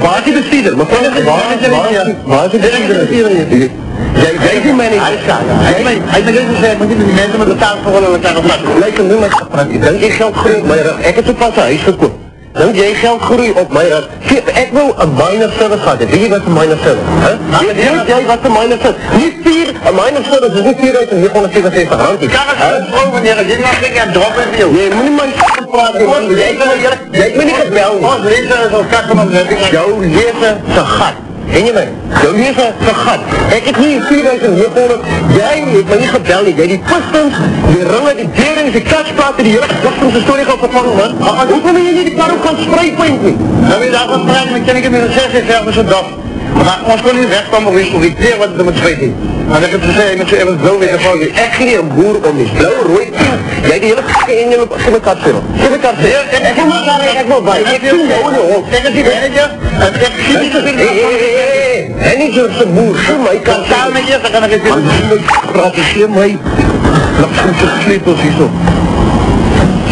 waar is die bestuurder? Mevrouw, waar, waar, waar, waar is die bestuurder? Jij, jij ziet mij niet. Hij is gaar, ja. Hij is hij is net gezegd, moet je die mensen met de taal gewoon aan elkaar opmaken. Lijkt nu met gepraat. Dank je geld groei op mijn rug. Ik heb het pas een huis gekocht. Dank jij geld groei op rug. Zie, Ik wil een minor service gehad. Weet je wat een minor service is? Weet jij wat een minor service Niet vier, een minor service is niet 4977 rand. Ik kan het gewoon pro meneer, dit mag ik aan drop en veel. Nee, moet niet maar shit praten. man. Jij jij hebt me niet gebeld. Ons lezer is customer, dat heb ik Jouw leven te gat. Ken je mij? Jouw leven te gat. Ik heb hier 4900. Jij hebt me niet gebeld. Jij die pistons, die ringen, die derings, die katsplaten, die pistons, de story gaat vervangen, man. Maar hoe kom je niet die kar op gaan spraypaint nie? Dan wil je daarvan praten, dan ken ik hem in de zes en zelf is het dof. Maar ons kon niet wegkomen of iets, of iets leer wat het met twee ding. Maar ik heb gezegd, met zo'n even blauw weer geval. Ek nie 'n boer om nie. Blou, rooi, pink. Jy die hele jy gee my kat vir. Gee my kat vir. Ek kom maar daar ek wil by. Ek sien jou in die hok. Ik is die manager, en ik zie niet ik Hey, hey, hey, hey. En nie so se boer, gee my kat Taal met je, dan kan ik het Man, doen. jy praat jy gee my lapsend se sleutels hierso. 4000 is dit nie sinne beroep. Ik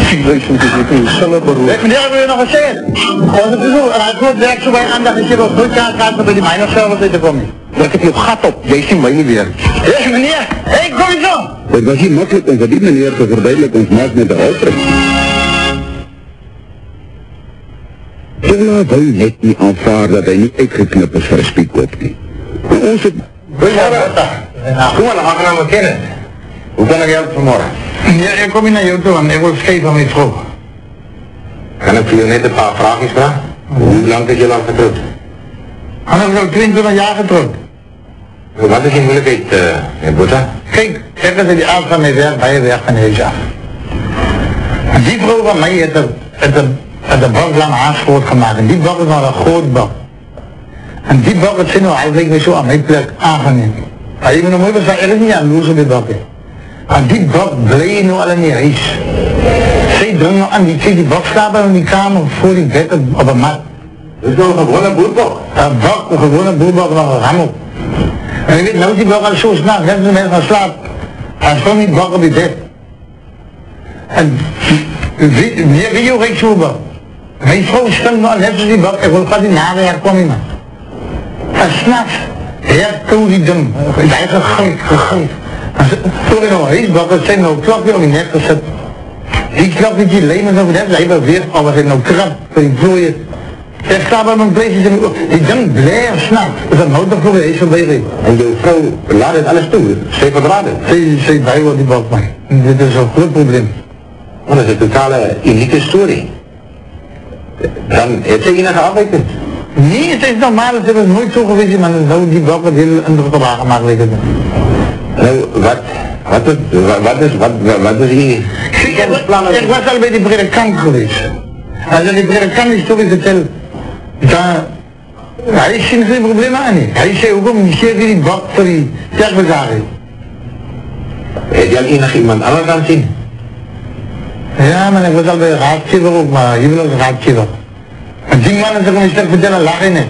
meneer, wil je nog wat zeggen? Als het is zo, en hij komt direct zo bij aandacht, ik heb ook goed kaart gehad om bij die minor service te komen. Ek het jou gat op. Jy sien my nie weer. Ja, meneer, hé, kom eens om. Het was niet makkelijk om voor die meneer te verduidelijken ons maak met de uitdruk. Ola wou net nie aanvaar dat hy nie uitgeknip is vir een spiekop nie. Maar ons het Goedemorgen. Kom maar, dan gaan we nou maar kennen. Hoe kan ik helpen vanmorgen? Ja, ik kom hier naar jou toe, want ik wil scheef van mijn vrouw. Kan ik jou net een paar vraagjes vragen? Hoe lang is je lang getrouwd? Ben al 22 jaar getrouwd. Wat is je moeilijkheid, eh, meneer Boeta? Kijk, zeggen ze die aard van mijn werk, bij je werk van huis af. Die vrouw van mij heeft de, heeft de bak lang aanspoort gemaakt. En die bak is nog een groot bak. En die bak is nou eigenlijk weer zo aan mijn plek aangeneem. Maar je moet nog mooi zeggen, er is niet aan loes op die bak nu al in die huis. Zij drong nog aan, die, zie die bak slapen in die kamer voor die bed op, op een mat. Dat is toch een gewone boerbok? Een bak, een gewone boerbak nog een rammel. En je weet, nou is die bak al zo s'nachts, net als mensen gaan slapen. Hij stond die bak op die bed. En wie, wie, wie hoe ik zo bak? Mijn vrouw stond al net als die bak, ik wil gaat die nawerk komen man. En s'nachts, ja, toen die ding, hij gegooid, gegooid. En ze- toen ik nog eens bak, het zijn nou klapje om die nek gezet. Die klapje die lemen over net, hij was weer, al was hij nou krap, die vloeien. Ik sta bij mijn places en die ding blijft s'nachts. Dus dat houdt toch voor de eerste bezig. En jouw vrouw laat het alles toe, ze verdraden. Zij, zij bij wat die bak man. Dit is een groot probleem. Dat is een totale unieke story. Dan heeft ze enige afwijking. Nee, het is normaal, het is nooit zo geweest, maar nou die bak wat heel indruk op haar gemaakt lijkt. Nou, wat, wat, is, wat, wat is, wat, wat is die Ik was al bij die predikant geweest. Als je die predikant story vertelt, dan... Hij ziet geen probleem aan niet. Hij zei ook om, je ziet die bak voor die kerkbezaring. Heb je al enig iemand anders aan zien? Ja, maar ik was al bij de raadgever ook, maar je wil ook de raadgever. En die mannen zeggen me sterk vertellen, lach in het.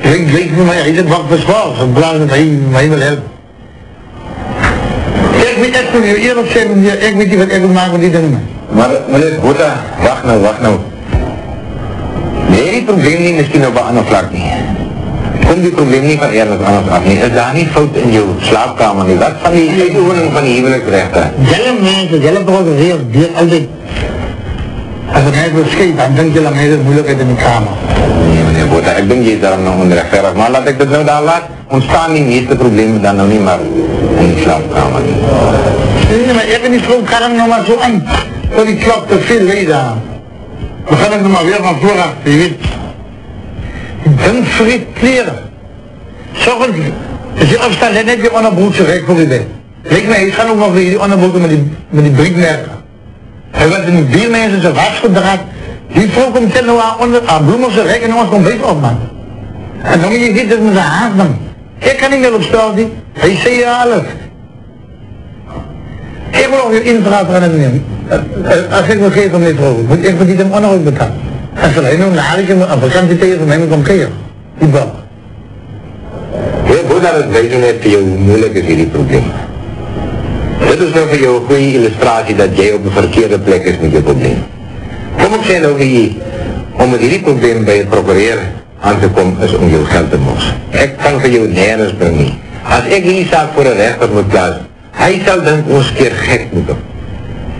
Ik voor mij, hij zit bak voor school, zo blauw dat hij mij wil helpen. Ik weet echt je eerlijk zijn, ik weet niet wat ik wil maken met die dingen. Maar meneer Boeta, wacht nou, wacht nou. Nee, die probleem niet misschien op een ander vlak niet. Komt die probleem niet van ergens anders af niet? Is daar niet fout in jouw slaapkamer niet? Wat van die uitoefening van die huwelijksrechten? Zelf mensen, zelf georganiseerd, die altijd. Als het net wil scheet, dan denk je dat mensen moeilijkheid in de kamer. Nee meneer Boeta, ik denk je is daar nog onrechtvaardig. Maar laat ik dat nou daar laat, ontstaan die meeste problemen dan nou niet maar in die slaapkamer. Nee, maar ik ben niet gewoon, kan hem nog maar zo aan. Voor die klap te veel weet aan. begin ek nou maar weer van vooraf, jy weet. Die ding vreet kleren. Sorgens is die afstand net net die onderbroekse rek voor die bed. Kijk my, hy gaan ook nog weer die onderbroeken met die, met die briekmerken. Hy was in die biermense sy was gedraad. Die vrou komt ten nou aan onder, aan bloemelse rek en ons komt beter op, man. En dan moet je dit met zijn haast dan. Ik kan niet meer op die. Hij zei je alles. Ik wil ook weer inverhaal gaan het nemen. Eh, Als ik me geef om dit vroeg, moet ik verdien hem ook betalen. En ze alleen nog na ik hem aan vakantie tegen mij komen keren. Die bal. Heel goed dat het weten net vir jou hoe moeilijk is hierdie probleem. Dit is nou vir jou een goeie illustratie dat jy op een verkeerde plek is met jou probleem. Kom sê nou vir jy, om met hierdie probleem by het procureer aan te kom is om jou geld te mos. Ek kan vir jou nergens bring nie. As ek hierdie saak voor een rechter moet plaas, hy sal dink ons keer gek moet op.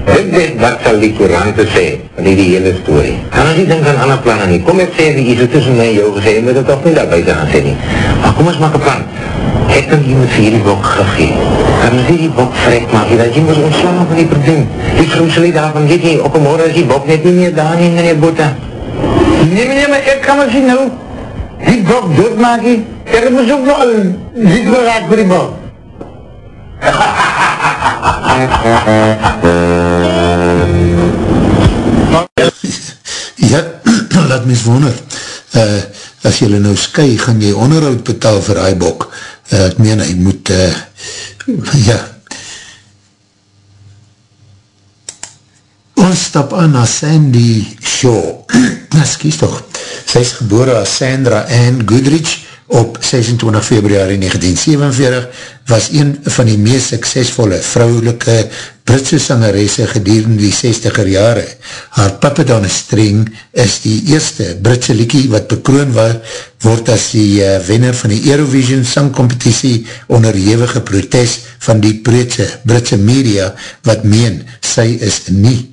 Dit weet wat sal die courante sê van die hele story. Kan ons nie dink aan ander plannen nie. Kom ek sê vir iets tussen my en jou gesê, jy moet het toch nie daar buiten gaan sê nie. Maar kom ons maak een plan. Ek kan jy met vir hierdie bok gegeen. Kan ons hierdie bok vrek maak, dat jy moet ontslaan van die probleem. Die vrou sal nie daarvan weet nie, op een morgen is die bok net nie meer daar nie, meneer Boeta. Nee meneer, maar ik kan maar zien nou. Die bok doodmaak je. Ik heb dus ook nog een ziekberaad voor die bok. Ja, laat mens wonder. Uh, as jylle nou sky, gaan jy onderhoud betaal vir die bok. Uh, ek meen, hy moet, uh, ja. Ons stap aan na Sandy Shaw. Excuse toch. Sy is gebore as Sandra Ann Goodrich op 26 februari 1947, was een van die meest suksesvolle vrouwelike Britse sangeresse gedurende die 60er jare. Haar Puppet on a String is die eerste Britse liekie wat bekroon word as die uh, wenner van die Eurovision sangcompetitie onderhewige protest van die Britse, Britse media wat meen sy is nie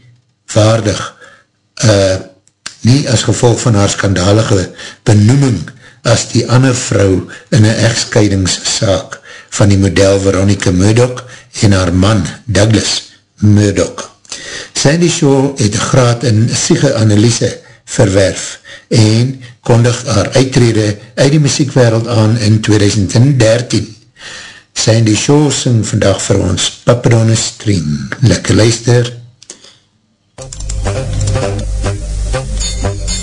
waardig uh, nie as gevolg van haar skandalige benoeming as die ander vrou in een echtscheidingssaak van die model Veronica Murdoch en haar man Douglas Murdoch. Sandy Shaw het een graad in psychoanalyse verwerf en kondig haar uittrede uit die muziekwereld aan in 2013. Sandy Shaw sing vandag vir ons Papadonna Stream. Lekker luister.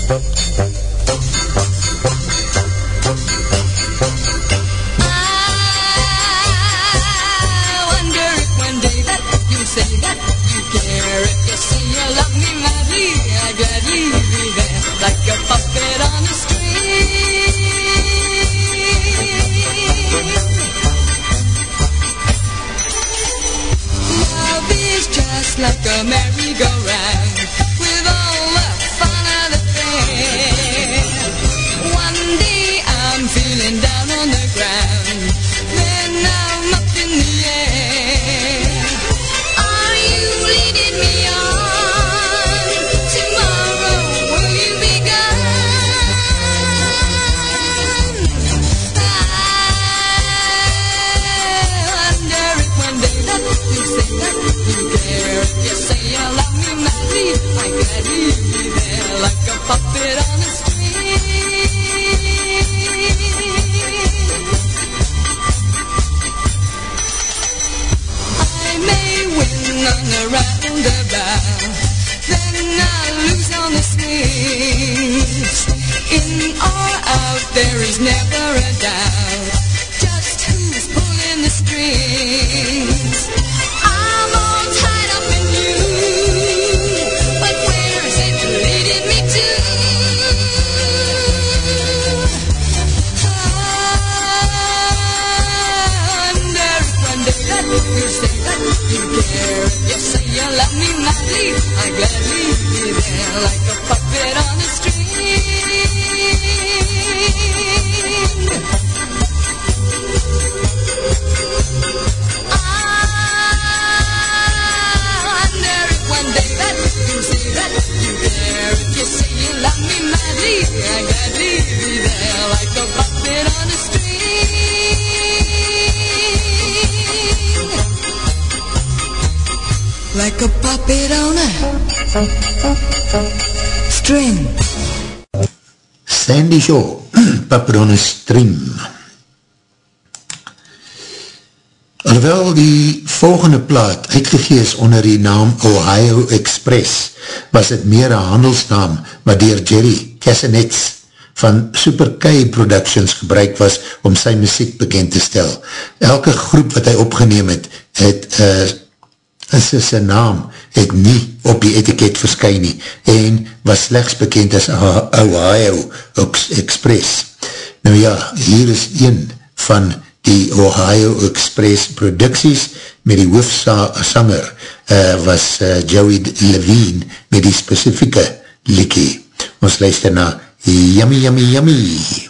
Thank you. Then I lose on the swings. In or out, there is never a doubt. Just who's pulling the strings? Love me madly, I gladly be there like a puppet on a string. You say that you care. If you say you love me madly, I gladly be there like a puppet on a string. Like a puppet on a String. Sandy Shaw, Paprone Stream. Alhoewel die volgende plaat uitgegees onder die naam Ohio Express, was het meer een handelsnaam wat dier Jerry Cassanets van Super K Productions gebruik was om sy muziek bekend te stel. Elke groep wat hy opgeneem het, het uh, is sy naam het nie op die etiket verskyn nie en was slechts bekend as Ohio Express. Nou ja, hier is een van die Ohio Express producties met die hoofsanger uh, was uh, Joey Levine met die specifieke likkie. Ons luister na Yummy Yummy. Yummy,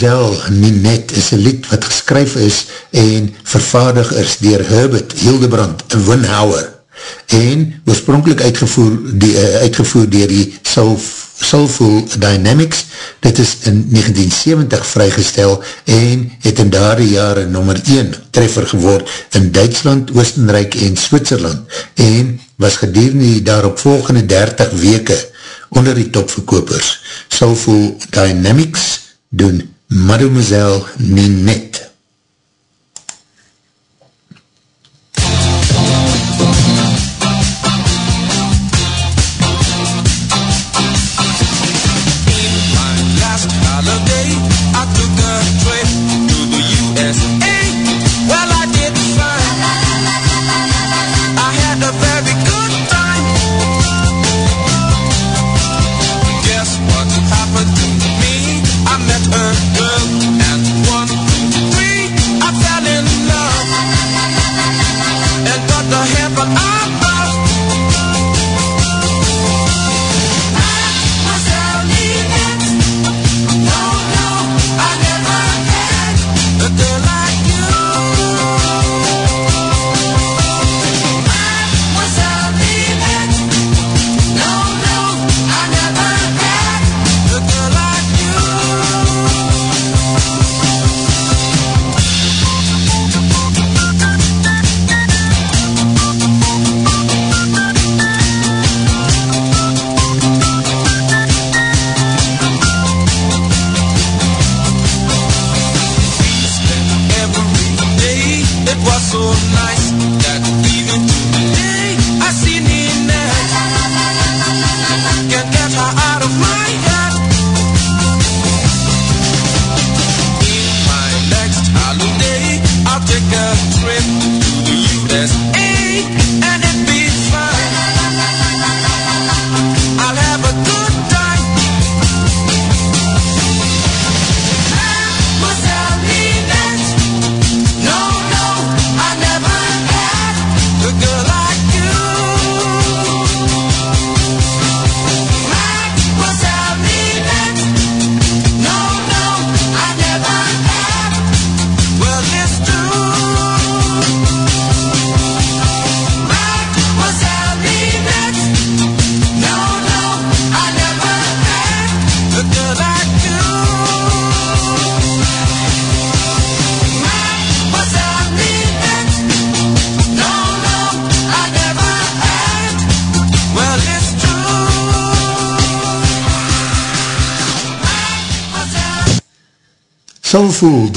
Mademoiselle Ninette is een lied wat geskryf is en vervaardig is dier Herbert Hildebrand Winhauer en oorspronkelijk uitgevoer, die, uh, uitgevoer dier die Soul, Soulful Dynamics. Dit is in 1970 vrygestel en het in daar jare nummer 1 treffer geword in Duitsland, Oostenrijk en Switserland en was gedurende die daarop volgende 30 weke onder die topverkopers. Soulful Dynamics doen Mademoiselle Ninette.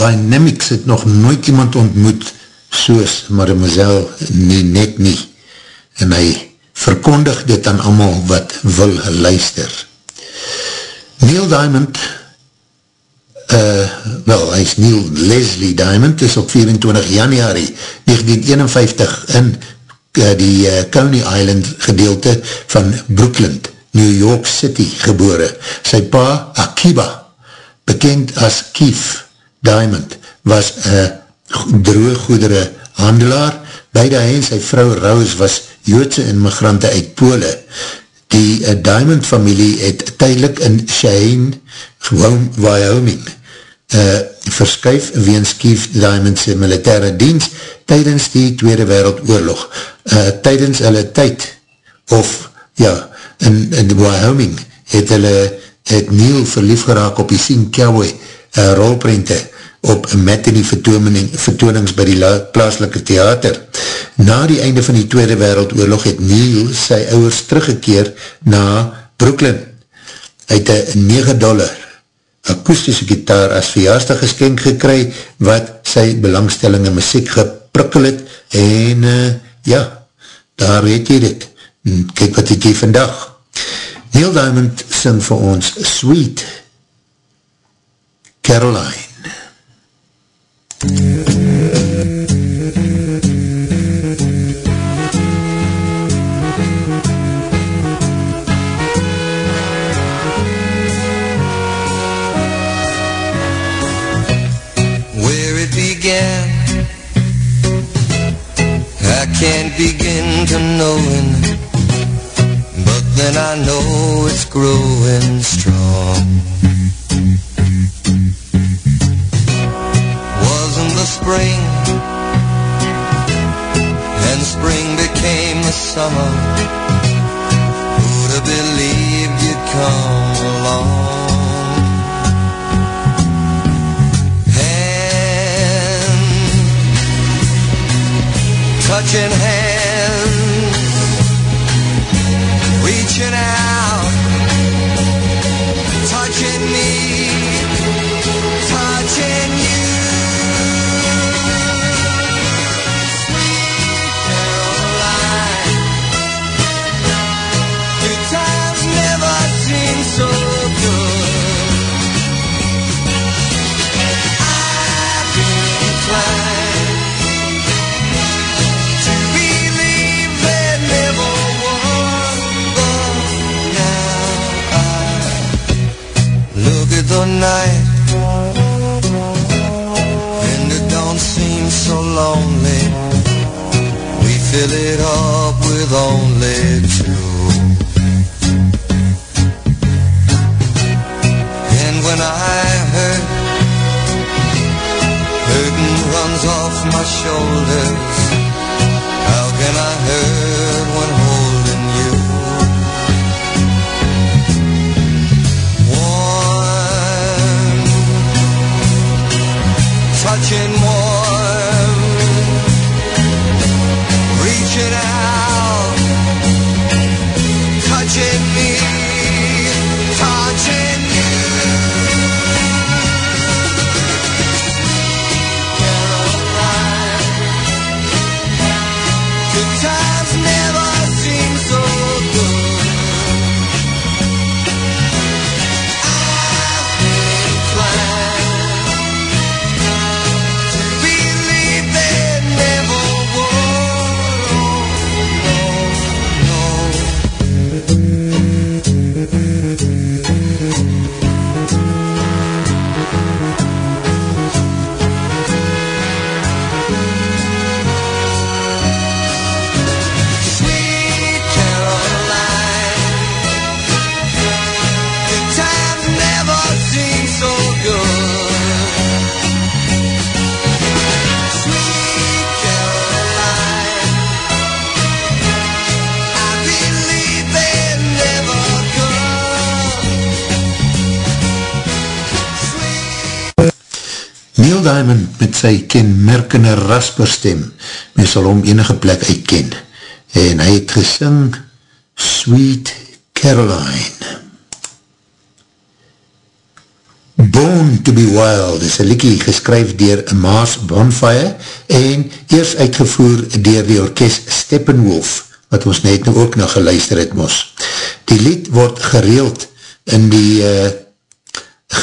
Dynamics het nog nooit iemand ontmoet soos Mademoiselle nie net nie. En hy verkondig dit aan amal wat wil luister. Neil Diamond uh, wel, hy is Neil Leslie Diamond, is op 24 januari 1951 in uh, die uh, Coney Island gedeelte van Brooklyn, New York City gebore. Sy pa, Akiba, bekend as Keith Diamond, was een drooggoedere handelaar. Beide hy en sy vrou Rose was Joodse immigrante uit Pole. Die uh, Diamond familie het tydelik in Cheyenne, Wyoming, uh, verskuif weens Keith Diamondse militaire dienst tydens die Tweede Wereldoorlog. Uh, tydens hulle tyd, of ja, in, in Wyoming, het hulle het Neil verlief geraak op die Sien Cowboy uh, rolprente op matinee vertooning, vertoonings by die la, plaaslike theater. Na die einde van die Tweede Wereldoorlog het Neil sy ouwers teruggekeer na Brooklyn. Hy het een 9 dollar akoestische gitaar as verjaarsdag geskenk gekry wat sy belangstelling in muziek geprikkel het en uh, ja, daar weet jy dit. Kijk wat het jy vandag. Neil Diamond sing vir ons Sweet Caroline. Kenmerkende rasperstem, men sal hom enige plek uitken, en hy het gesing Sweet Caroline. Born to be Wild is een liekie geskryf dier Maas Bonfire en eers uitgevoer dier die orkest Steppenwolf, wat ons net nou ook nog geluister het mos. Die lied word gereeld in die uh,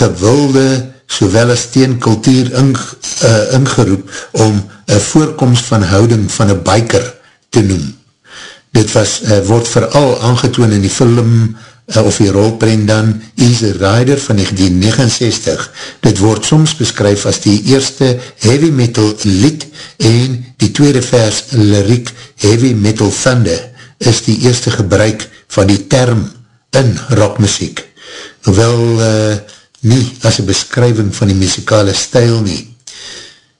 gewilde sowel as teenkultuur ing, uh, ingeroep om een voorkomst van houding van een biker te noem. Dit was, uh, word vooral aangetoon in die film uh, of die rolprent dan Easy Rider van 1969. Dit word soms beskryf as die eerste heavy metal lied en die tweede vers lyriek heavy metal thunder is die eerste gebruik van die term in rockmuziek. Hoewel uh, nie as een beskrywing van die muzikale stijl nie.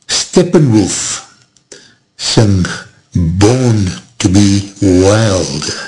Steppenwolf sing Born to be Wild.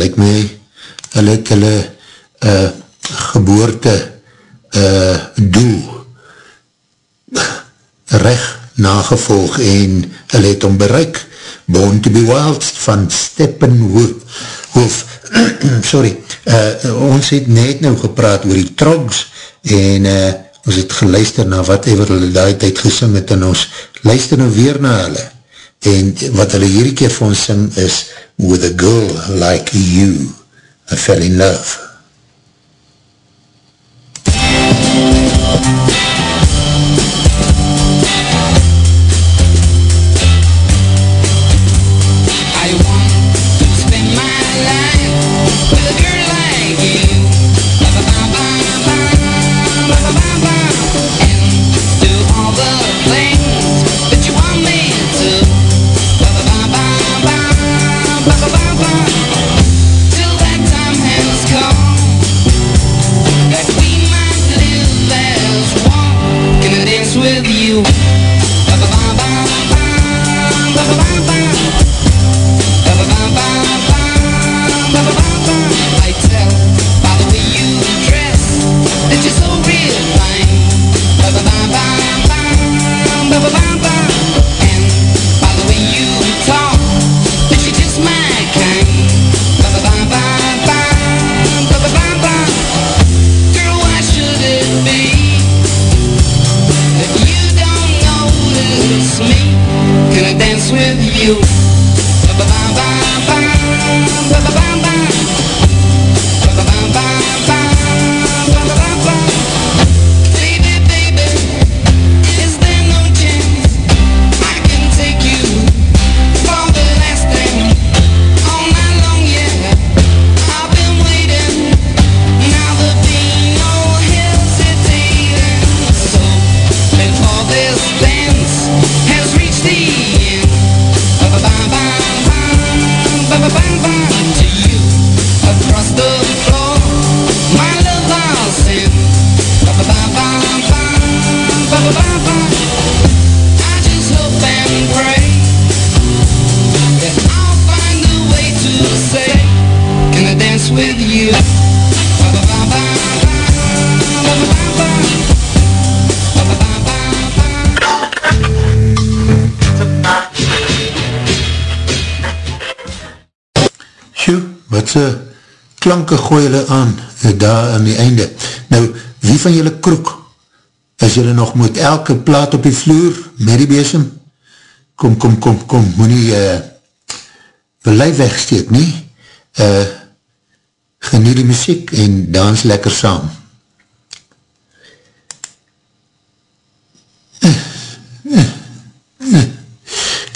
Lyk my, hulle het hulle uh, geboorte uh, doel recht nagevolg en hulle het om bereik. Born to be Wild van Steppenwolf. Wolf, sorry, uh, ons het net nou gepraat oor die trogs en uh, ons het geluister na wat ever hulle daai tyd gesing het en ons luister nou weer na hulle en wat hulle hierdie keer vir ons sing is With a girl like you I fell in love klanke gooi hulle aan, eh, daar aan die einde. Nou, wie van julle kroek, as julle nog moet elke plaat op die vloer, met die besem, kom, kom, kom, kom, moet nie, uh, belei wegsteek, nie, uh, geniet die muziek en dans lekker saam.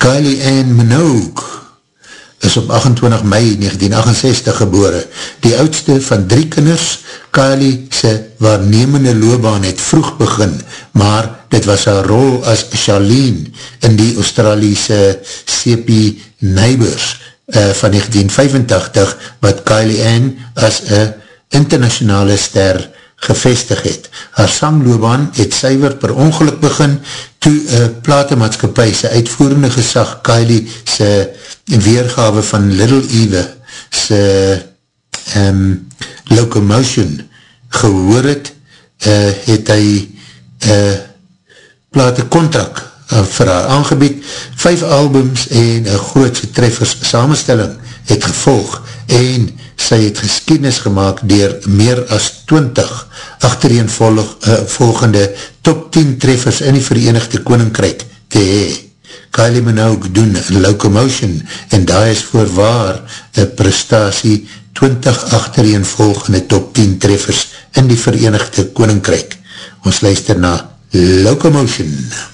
Kylie Ann Minogue is op 28 mei 1968 gebore. Die oudste van drie kinders, Kylie sy waarnemende loopbaan het vroeg begin, maar dit was haar rol as Charlene in die Australiese CP Neighbors uh, van 1985, wat Kylie Ann as een internationale ster gevestig het. Haar sangloobaan het syver per ongeluk begin toe een platemaatskapie sy uitvoerende gesag Kylie sy weergawe van Little Eva sy um, locomotion gehoor het, uh, het hy uh, plate contract uh, vir haar aangebied. Vijf albums en een grootse treffers samenstelling het gevolg en sy het geskiednis gemaakt dier meer as 20 achtereen volg, uh, volgende top 10 treffers in die Verenigde Koninkryk te hee. Kylie Minogue doen Locomotion en daar is voorwaar een prestatie 20 achtereen volgende top 10 treffers in die Verenigde Koninkryk. Ons luister na Locomotion. The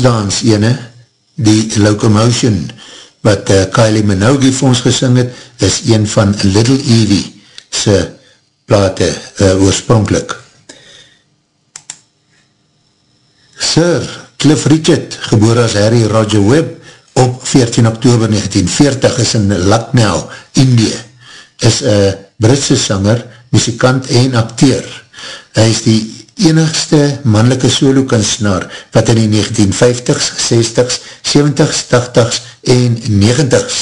groepsdans ene, die Locomotion, wat uh, Kylie Minogue vir ons gesing het, is een van Little Evie se plate uh, oorspronkelijk. Sir Cliff Richard, geboor as Harry Roger Webb, op 14 oktober 1940 is in Lucknow, Indië, is een Britse sanger, muzikant en acteur. Hy is die enigste mannelike solo kunstenaar wat in die 1950s, 60s, 70s, 80s en 90s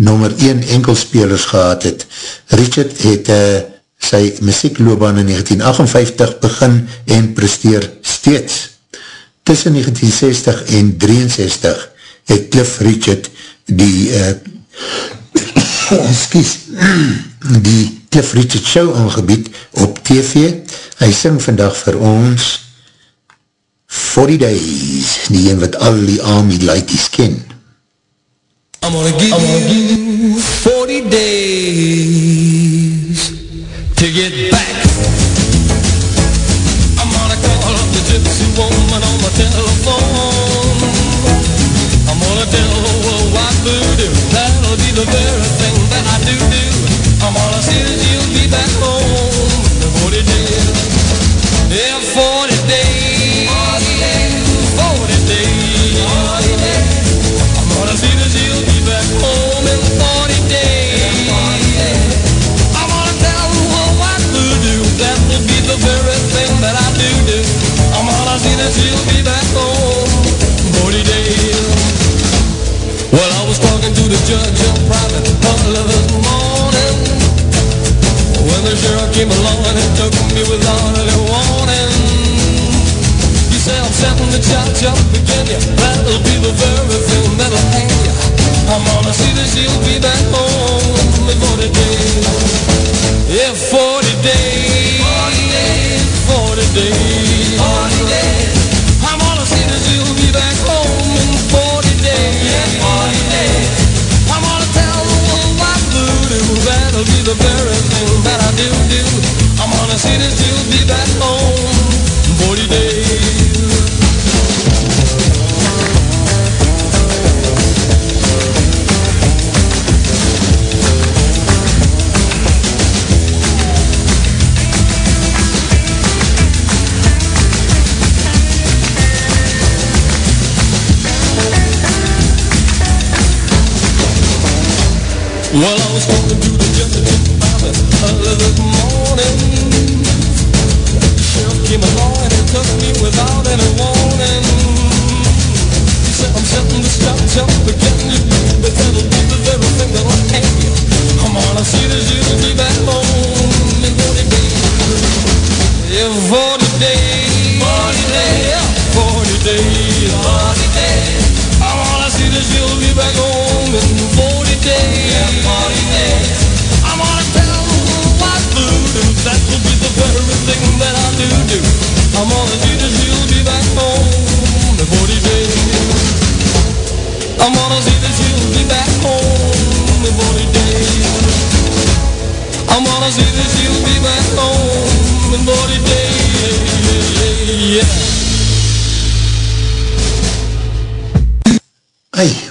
nummer 1 enkelspelers gehad het. Richard het uh, sy muziekloobaan in 1958 begin en presteer steeds. Tussen 1960 en 63 het Cliff Richard die uh, excuse, die Cliff Richard show aangebied op TV. Hy sing vandag vir ons 40 Days, die een wat al die army laities ken. I'm gonna give you 40 days to get back. I'm gonna call up the gypsy woman on my telephone. The judge up again. Yeah, that'll be the very thing that'll hang ya. I'm gonna see that she'll be back home in 40 days. Yeah, 40 days. 40 days. 40 days. 40 days. I'm gonna see that she'll be back home in 40 days. Yeah, 40 days. I'm gonna tell her what to do. That'll be the very thing that I do do. I'm gonna see that she'll be back home Well, I was talking to the judge about early this morning. The sheriff came along and he took me without any warning. He said, I'm setting the scouts up again, you but that'll be the very thing that'll hang you. I'm gonna see that you'll be back home in 40 days. Yeah, 40 days. 40 days. 40 days. 40 days. I wanna see that you'll be back home in 40 days.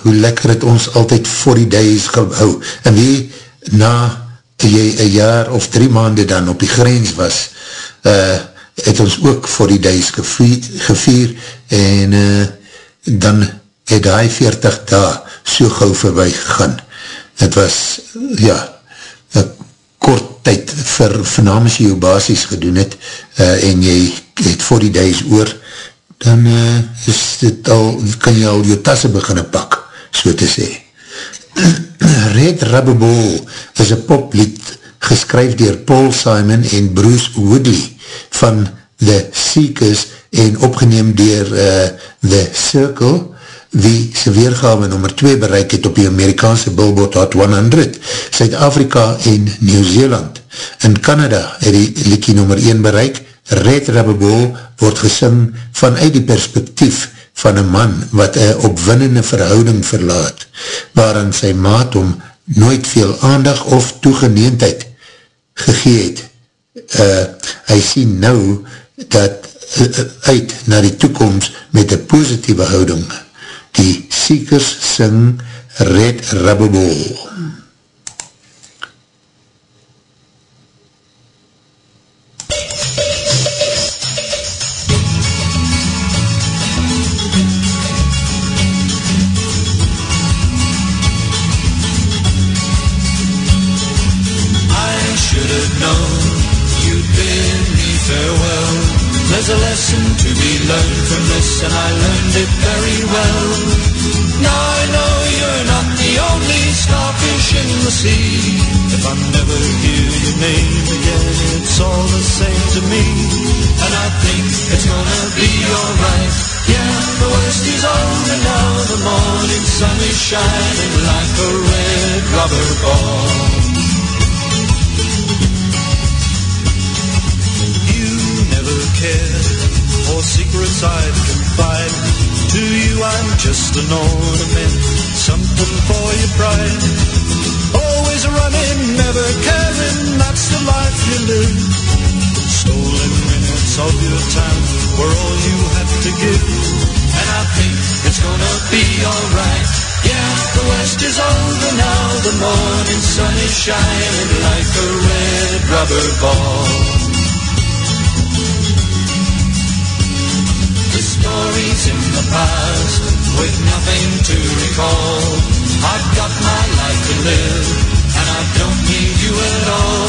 Hoe lekker het ons altyd 40 days gehou. En wie na jy een jaar of drie maanden dan op die grens was, uh, het ons ook 40 days gevier, gevier en uh, dan het hy 40 daar so gauw voorbij gegaan. Het was, ja, een kort tyd vir vernamens jy jou basis gedoen het uh, en jy het 40 days oor, dan uh, is dit al, kan jy al jou tasse beginne pak, so te sê. Red Rubber Ball is een poplied geskryf dier Paul Simon en Bruce Woodley van The Seekers en opgeneem dier uh, The Circle wie sy weergave nummer 2 bereik het op die Amerikaanse Billboard Hot 100, Suid-Afrika en Nieuw-Zeeland. In Canada het die liekie nummer 1 bereik, Red Rubber Ball word gesing vanuit die perspektief van een man wat een opwinnende verhouding verlaat, waarin sy maat om nooit veel aandag of toegeneendheid gegeet. Uh, hy sien nou dat uh, uit na die toekomst met een positieve houding. Die Seekers sing Red Rubber shining like a red rubber ball. The stories in the past with nothing to recall. I've got my life to live and I don't need you at all.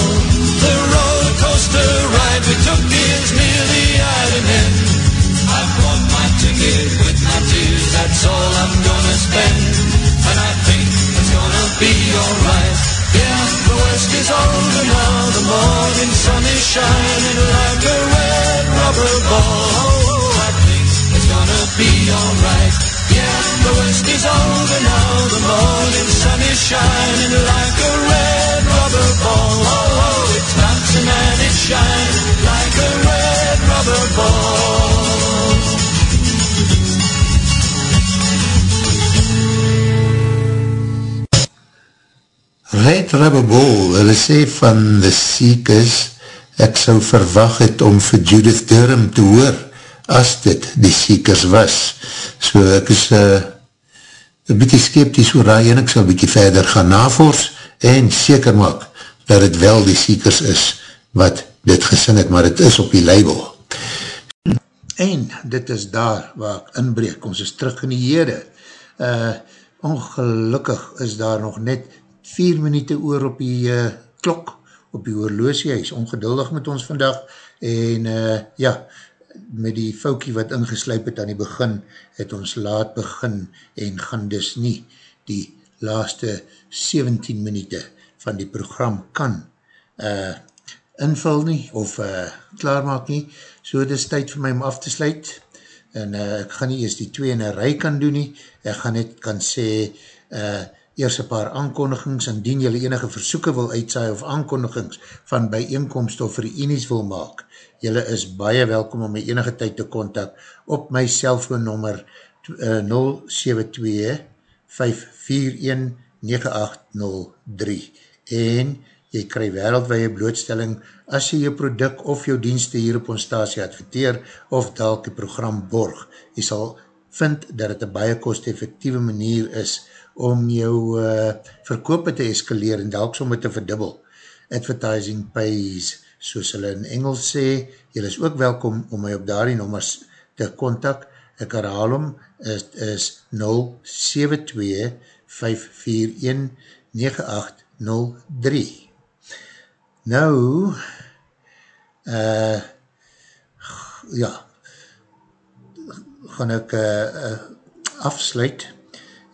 The roller coaster ride we took is nearly at an end. I've bought my ticket with my tears, that's all I'm gonna spend. And I think it's gonna be alright. Yeah, the west is over now, the morning sun is shining like a red rubber ball. Oh, oh, I think it's gonna be alright. Yeah, the west is over now, the morning sun is shining like a red rubber ball. Oh, oh, it's bouncing and it's shining like a red rubber ball. Red Rubber Ball, hulle sê van The Seekers, ek sou verwag het om vir Judith Durham te hoor, as dit die Seekers was. So ek is uh, een bykie skepties oor raai en ek sal bykie verder gaan navors en seker maak dat het wel die Seekers is wat dit gesing het, maar het is op die label. En dit is daar waar ek inbreek, ons is terug in die hede. Uh, ongelukkig is daar nog net 4 minuut oor op die uh, klok, op die oorloosie, hy is ongeduldig met ons vandag, en uh, ja, met die foukie wat ingesluip het aan die begin, het ons laat begin, en gaan dus nie die laaste 17 minuut van die program kan uh, invul nie, of uh, klaarmaak nie, so het is tyd vir my om af te sluit, en uh, ek gaan nie eers die twee in een rij kan doen nie, ek gaan net kan sê, uh, eers een paar aankondigings, indien jylle enige versoeken wil uitsaai of aankondigings van bijeenkomst of reenies wil maak, jylle is baie welkom om my enige tyd te kontak op my cellfoonnummer uh, 072 541 9803 en jy krij wereldwee blootstelling as jy jou product of jou dienste hier op ons stasie adverteer of dalk die program borg. Jy sal vind dat het een baie kost-effectieve manier is om jou uh, verkoop te eskaleer en dalk somme te verdubbel. Advertising pays, soos hulle in Engels sê, jy is ook welkom om my op daarie nommers te kontak. Ek herhaal om, is, is 072 541 9803. Nou, uh, ja, gaan ek uh, uh, afsluit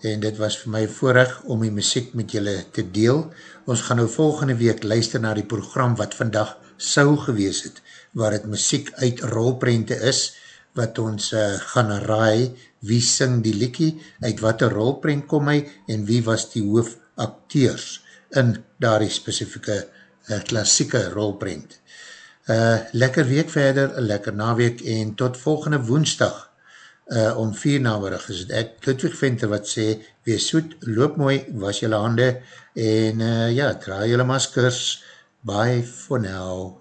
en dit was vir my voorrecht om die muziek met julle te deel. Ons gaan nou volgende week luister na die program wat vandag sou gewees het, waar het muziek uit rolprente is, wat ons uh, gaan raai wie sing die liekie, uit wat een rolprent kom hy en wie was die hoofacteurs in daar die specifieke uh, klassieke rolprent. Uh, lekker week verder, lekker naweek en tot volgende woensdag uh, om vier namerig is het. Ek, Ludwig Venter wat sê, wees soet, loop mooi, was jylle hande, en uh, ja, draai jylle maskers, bye for now.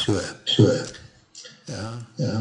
So, so, ja, ja,